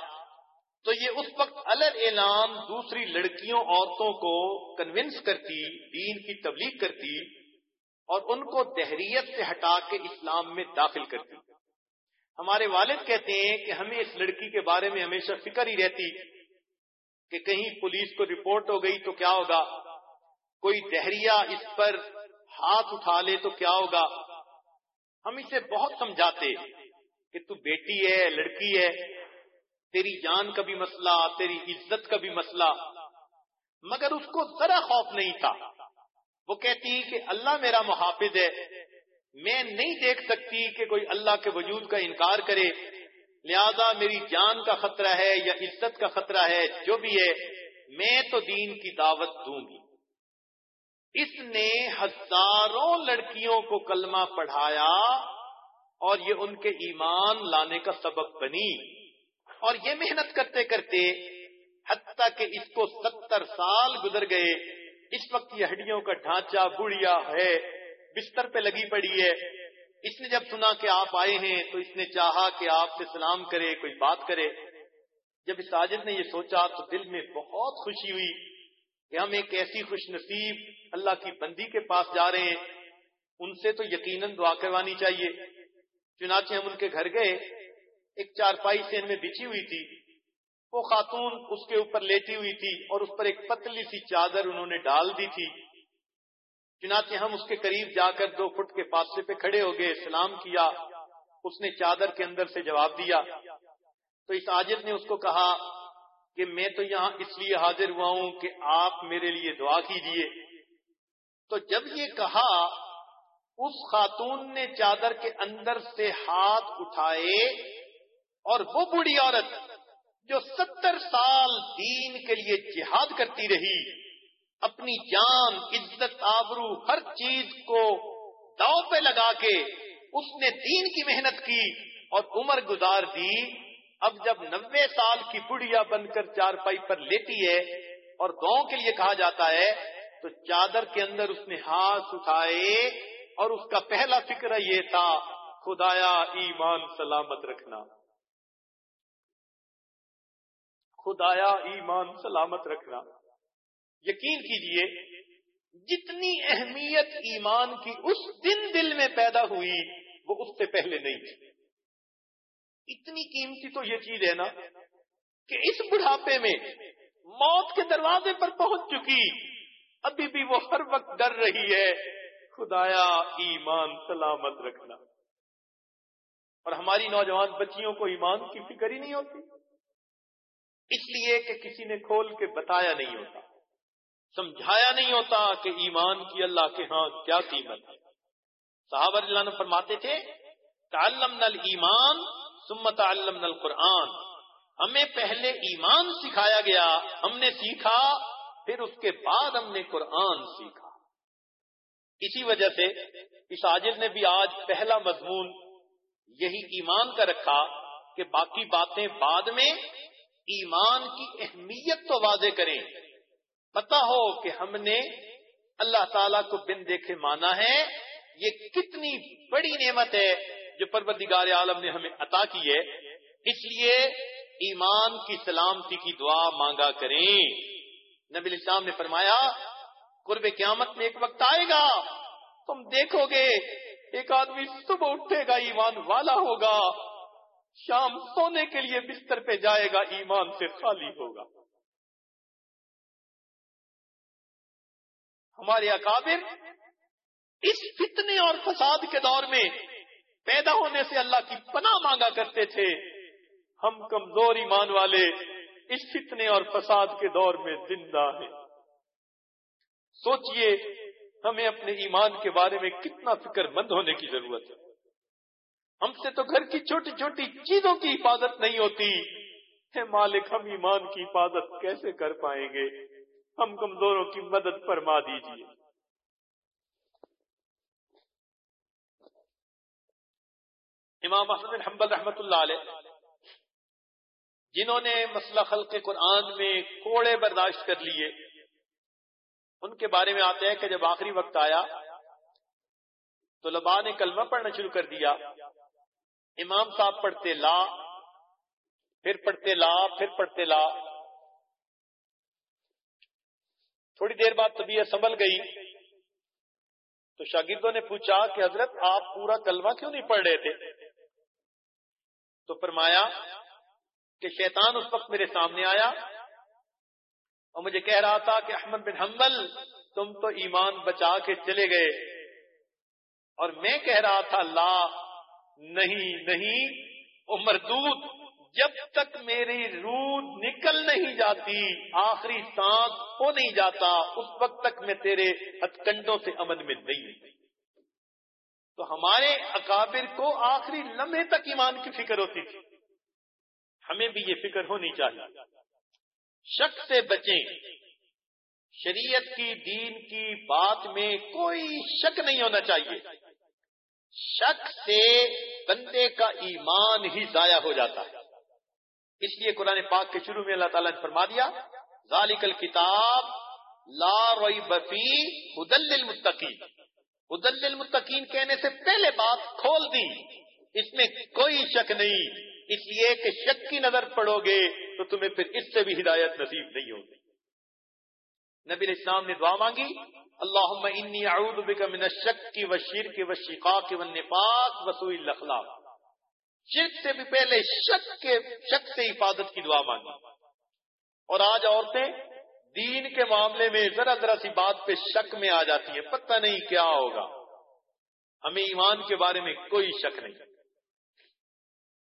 Speaker 3: تو یہ اس وقت الر اعلان دوسری لڑکیوں، عورتوں کو کنونس کرتی، دین کی تبلیغ کرتی۔ اور ان کو دہریت سے ہٹا کے اسلام میں داخل کرتی ہمارے والد کہتے ہیں کہ ہمیں اس لڑکی کے بارے میں ہمیشہ فکر ہی رہتی کہ کہیں پولیس کو رپورٹ ہو گئی تو کیا ہوگا۔ کوئی دہریا اس پر ہاتھ اٹھا لے تو کیا ہوگا۔ ہم اسے بہت سمجھاتے کہ تو بیٹی ہے، لڑکی ہے، تیری جان کا بھی مسئلہ، تیری عزت کا بھی مسئلہ۔ مگر اس کو ذرا خوف نہیں تھا۔ وہ کہتی کہ اللہ میرا محافظ ہے۔ میں نہیں دیکھ سکتی کہ کوئی اللہ کے وجود کا انکار کرے۔ لہذا میری جان کا خطرہ ہے یا عزت کا خطرہ ہے، جو بھی ہے، میں تو دین کی دعوت دوں گی۔ اس نے ہزاروں لڑکیوں کو کلمہ پڑھایا اور یہ ان کے ایمان لانے کا سبب بنی۔ اور یہ محنت کرتے کرتے، حتیٰ کہ اس کو ستر سال گزر گئے۔ اس وقت یہ ہڈیوں کا ڈھانچہ بڑھیا ہے، بستر پہ لگی پڑی ہے۔ اس نے جب سنا کہ آپ آئے ہیں، تو اس نے چاہا کہ آپ سے سلام کرے، کوئی بات کرے۔ جب اس ساجد نے یہ سوچا تو دل میں بہت خوشی ہوئی کہ ہم ایک ایسی خوش نصیب اللہ کی بندی کے پاس جا رہے ہیں۔ ان سے تو یقیناً دعا کروانی چاہیے۔ چنانچہ ہم ان کے گھر گئے۔ ایک چارپائی سے ان میں بچھی ہوئی تھی۔ وہ خاتون اس کے اوپر لیٹی ہوئی تھی اور اس پر ایک پتلی سی چادر انہوں نے ڈال دی تھی۔ چنانچہ ہم اس کے قریب جا کر دو فٹ کے پاسے پہ کھڑے ہو گئے، سلام کیا۔ اس نے چادر کے اندر سے جواب دیا۔ تو اس عاجز نے اس کو کہا کہ میں تو یہاں اس لیے حاضر ہوا ہوں کہ آپ میرے لیے دعا کیجیے تو جب یہ کہا، اس خاتون نے چادر کے اندر سے ہاتھ اٹھائے اور وہ بوڑھی عورت جو ستر سال دین کے لیے جہاد کرتی رہی، اپنی جان، عزت، آبرو، ہر چیز کو داؤ پہ لگا کے اس نے دین کی محنت کی اور عمر گزار دی۔ اب جب نوے سال کی بڑھیا بن کر چار پائی پر لیتی ہے اور گاؤں کے لیے کہا جاتا ہے، تو چادر کے اندر اس نے ہاتھ اٹھائے اور اس کا پہلا فکر یہ تھا، خدایا ایمان سلامت رکھنا۔ خدایا ایمان سلامت رکھنا۔ یقین کیجیے، جتنی اہمیت ایمان کی اس دن دل میں پیدا ہوئی، وہ اس سے پہلے نہیں تھی۔ اتنی قیمتی تو یہ چیز ہے نا کہ اس بڑھاپے میں موت کے دروازے پر پہنچ چکی۔ ابھی بھی وہ ہر وقت ڈر رہی ہے، خدایا ایمان سلامت رکھنا۔ اور ہماری نوجوان بچیوں کو ایمان کی فکر ہی نہیں ہوتی۔ اس لیے کہ کسی نے کھول کے بتایا نہیں ہوتا، سمجھایا نہیں ہوتا کہ ایمان کی اللہ کے ہاں کیا قیمت ہے۔ صحابہ اللہ نے فرماتے تھے تعلم نل ایمان سمت علم نل قرآن ہمیں پہلے ایمان سکھایا گیا، ہم نے سیکھا، پھر اس کے بعد ہم نے قرآن سیکھا۔ اسی وجہ سے اس عاجل نے بھی آج پہلا مضمون یہی ایمان کا رکھا کہ باقی باتیں بعد میں ایمان کی اہمیت تو واضح کریں۔ پتا ہو کہ ہم نے اللہ تعالی کو بن دیکھے مانا ہے۔ یہ کتنی بڑی نعمت ہے جو پروردگار عالم نے ہمیں عطا کی ہے۔ اس لیے ایمان کی سلامتی کی دعا مانگا کریں۔ نبی السلام نے فرمایا، قرب قیامت میں ایک وقت آئے گا۔ تم دیکھو گے، ایک آدمی صبح اٹھے گا، ایمان والا ہوگا۔ شام سونے کے لیے بستر پہ جائے گا، ایمان سے خالی ہوگا۔ ہمارے اکابر اس فتنے اور فساد کے دور میں پیدا ہونے سے اللہ کی پناہ مانگا کرتے تھے۔ ہم کمزور ایمان والے اس فتنے اور فساد کے دور میں زندہ ہیں۔ سوچئے، ہمیں اپنے ایمان کے بارے میں کتنا فکر مند ہونے کی ضرورت ہے۔ ہم سے تو گھر کی چھوٹی چھوٹی چیزوں کی حفاظت نہیں ہوتی۔ ہے مالک، ہم ایمان کی حفاظت کیسے کر پائیں گے؟ ہم کمزوروں کی مدد فرما دیجیے امام احمد حمبل رحمت اللہ علیہ، جنہوں نے مسئلہ خلق قرآن میں کوڑے برداشت کر لیے، ان کے بارے میں آتے ہیں کہ جب آخری وقت آیا تو لبا نے کلمہ پڑھنا شروع کر دیا۔ امام صاحب پڑھتے لا، پھر پڑھتے لا، پھر پڑھتے لا۔ تھوڑی دیر بعد طبیعت سنبھل گئی۔ تو شاگردوں نے پوچھا کہ حضرت، آپ پورا کلمہ کیوں نہیں پڑھ رہے تھے؟ تو فرمایا کہ شیطان اس وقت میرے سامنے آیا اور مجھے کہہ رہا تھا کہ احمد بن حنبل، تم تو ایمان بچا کے چلے گئے۔ اور میں کہہ رہا تھا لا نہیں نہیں، وہ مردود جب تک میری روح نکل نہیں جاتی، آخری سانس ہو نہیں جاتا، اس وقت تک میں تیرے ہتکنڈوں سے امن میں نہیں تو ہمارے اکابر کو آخری لمحے تک ایمان کی فکر ہوتی تھی۔ ہمیں بھی یہ فکر ہونی چاہیے۔ شک سے بچیں۔ شریعت کی، دین کی بات میں کوئی شک نہیں ہونا چاہیے۔ شک سے بندے کا ایمان ہی ضائع ہو جاتا ہے۔ اس لیے قرآن پاک کے شروع میں اللہ تعالیٰ نے فرما دیا، ذالک الکتاب لا روئی بفی حدل المتقین حدل المتقین کہنے سے پہلے بات کھول دی، اس میں کوئی شک نہیں۔ اس لیے کہ شک کی نظر پڑو گے تو تمہیں پھر اس سے بھی ہدایت نصیب نہیں ہوگی۔ نبی اسلام نے دعا مانگی اللہ انی اعوذ بک من الشک و شرک و شقاق و نفاق و سوء الاخلاق۔ شرک سے بھی پہلے شک کے، شک سے حفاظت کی دعا مانگی۔ اور آج عورتیں دین کے معاملے میں ذرا ذرا سی بات پہ شک میں آ جاتی ہیں، پتہ نہیں کیا ہوگا۔ ہمیں ایمان کے بارے میں کوئی شک نہیں۔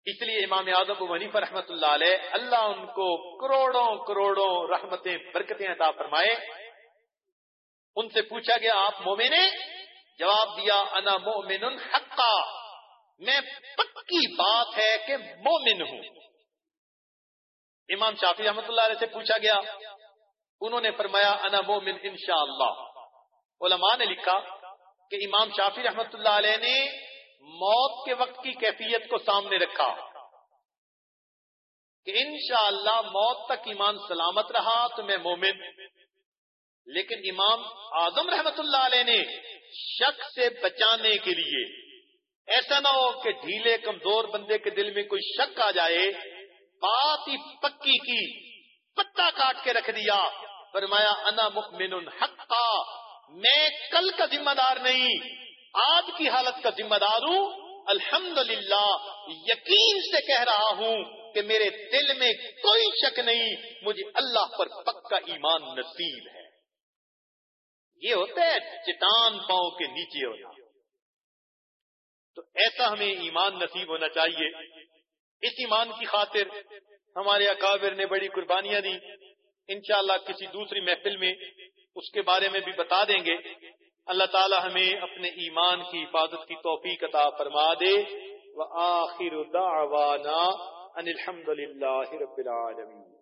Speaker 3: اس لیے امام اعظم ونیف رحمت اللہ علیہ اللہ ان کو کروڑوں کروڑوں رحمتیں، برکتیں عطا فرمائے۔ ان سے پوچھا گیا، آپ مومن جواب دیا، انا مومن حقا۔ میں پکی بات ہے کہ مومن ہوں۔ امام شافی رحمت اللہ علیہ سے پوچھا گیا، انہوں نے فرمایا، انا مومن انشاءاللہ۔ علماء نے لکھا کہ امام شافی رحمت اللہ علیہ نے موت کے وقت کی کیفیت کو سامنے رکھا کہ انشاءاللہ اللہ موت تک ایمان سلامت رہا تو میں مومن۔ لیکن امام اعظم رحمت اللہ علیہ نے شک سے بچانے کے لیے ایسا نہ ہو کہ ڈھیلے کمزور بندے کے دل میں کوئی شک آ جائے، بات ہی پکی کی، پتا کاٹ کے رکھ دیا۔ فرمایا، انا مؤمن حقا، میں کل کا ذمہ دار نہیں آج کی حالت کا ذمہ دار ہوں۔ الحمد یقین سے کہہ رہا ہوں کہ میرے دل میں کوئی شک نہیں، مجھے اللہ پر پکا ایمان نصیب ہے۔ یہ ہوتا ہے چٹان پاؤں کے نیچے ہونا۔ تو ایسا ہمیں ایمان نصیب ہونا چاہیے۔ اس ایمان کی خاطر ہمارے اکابر نے بڑی قربانیاں دی انشاءاللہ کسی دوسری محفل میں اس کے بارے میں بھی بتا دیں گے۔ اللہ تعالی ہمیں اپنے ایمان کی حفاظت کی توفیق عطا فرما دے۔ وآخر دعوانا ان الحمد للہ رب العالمین۔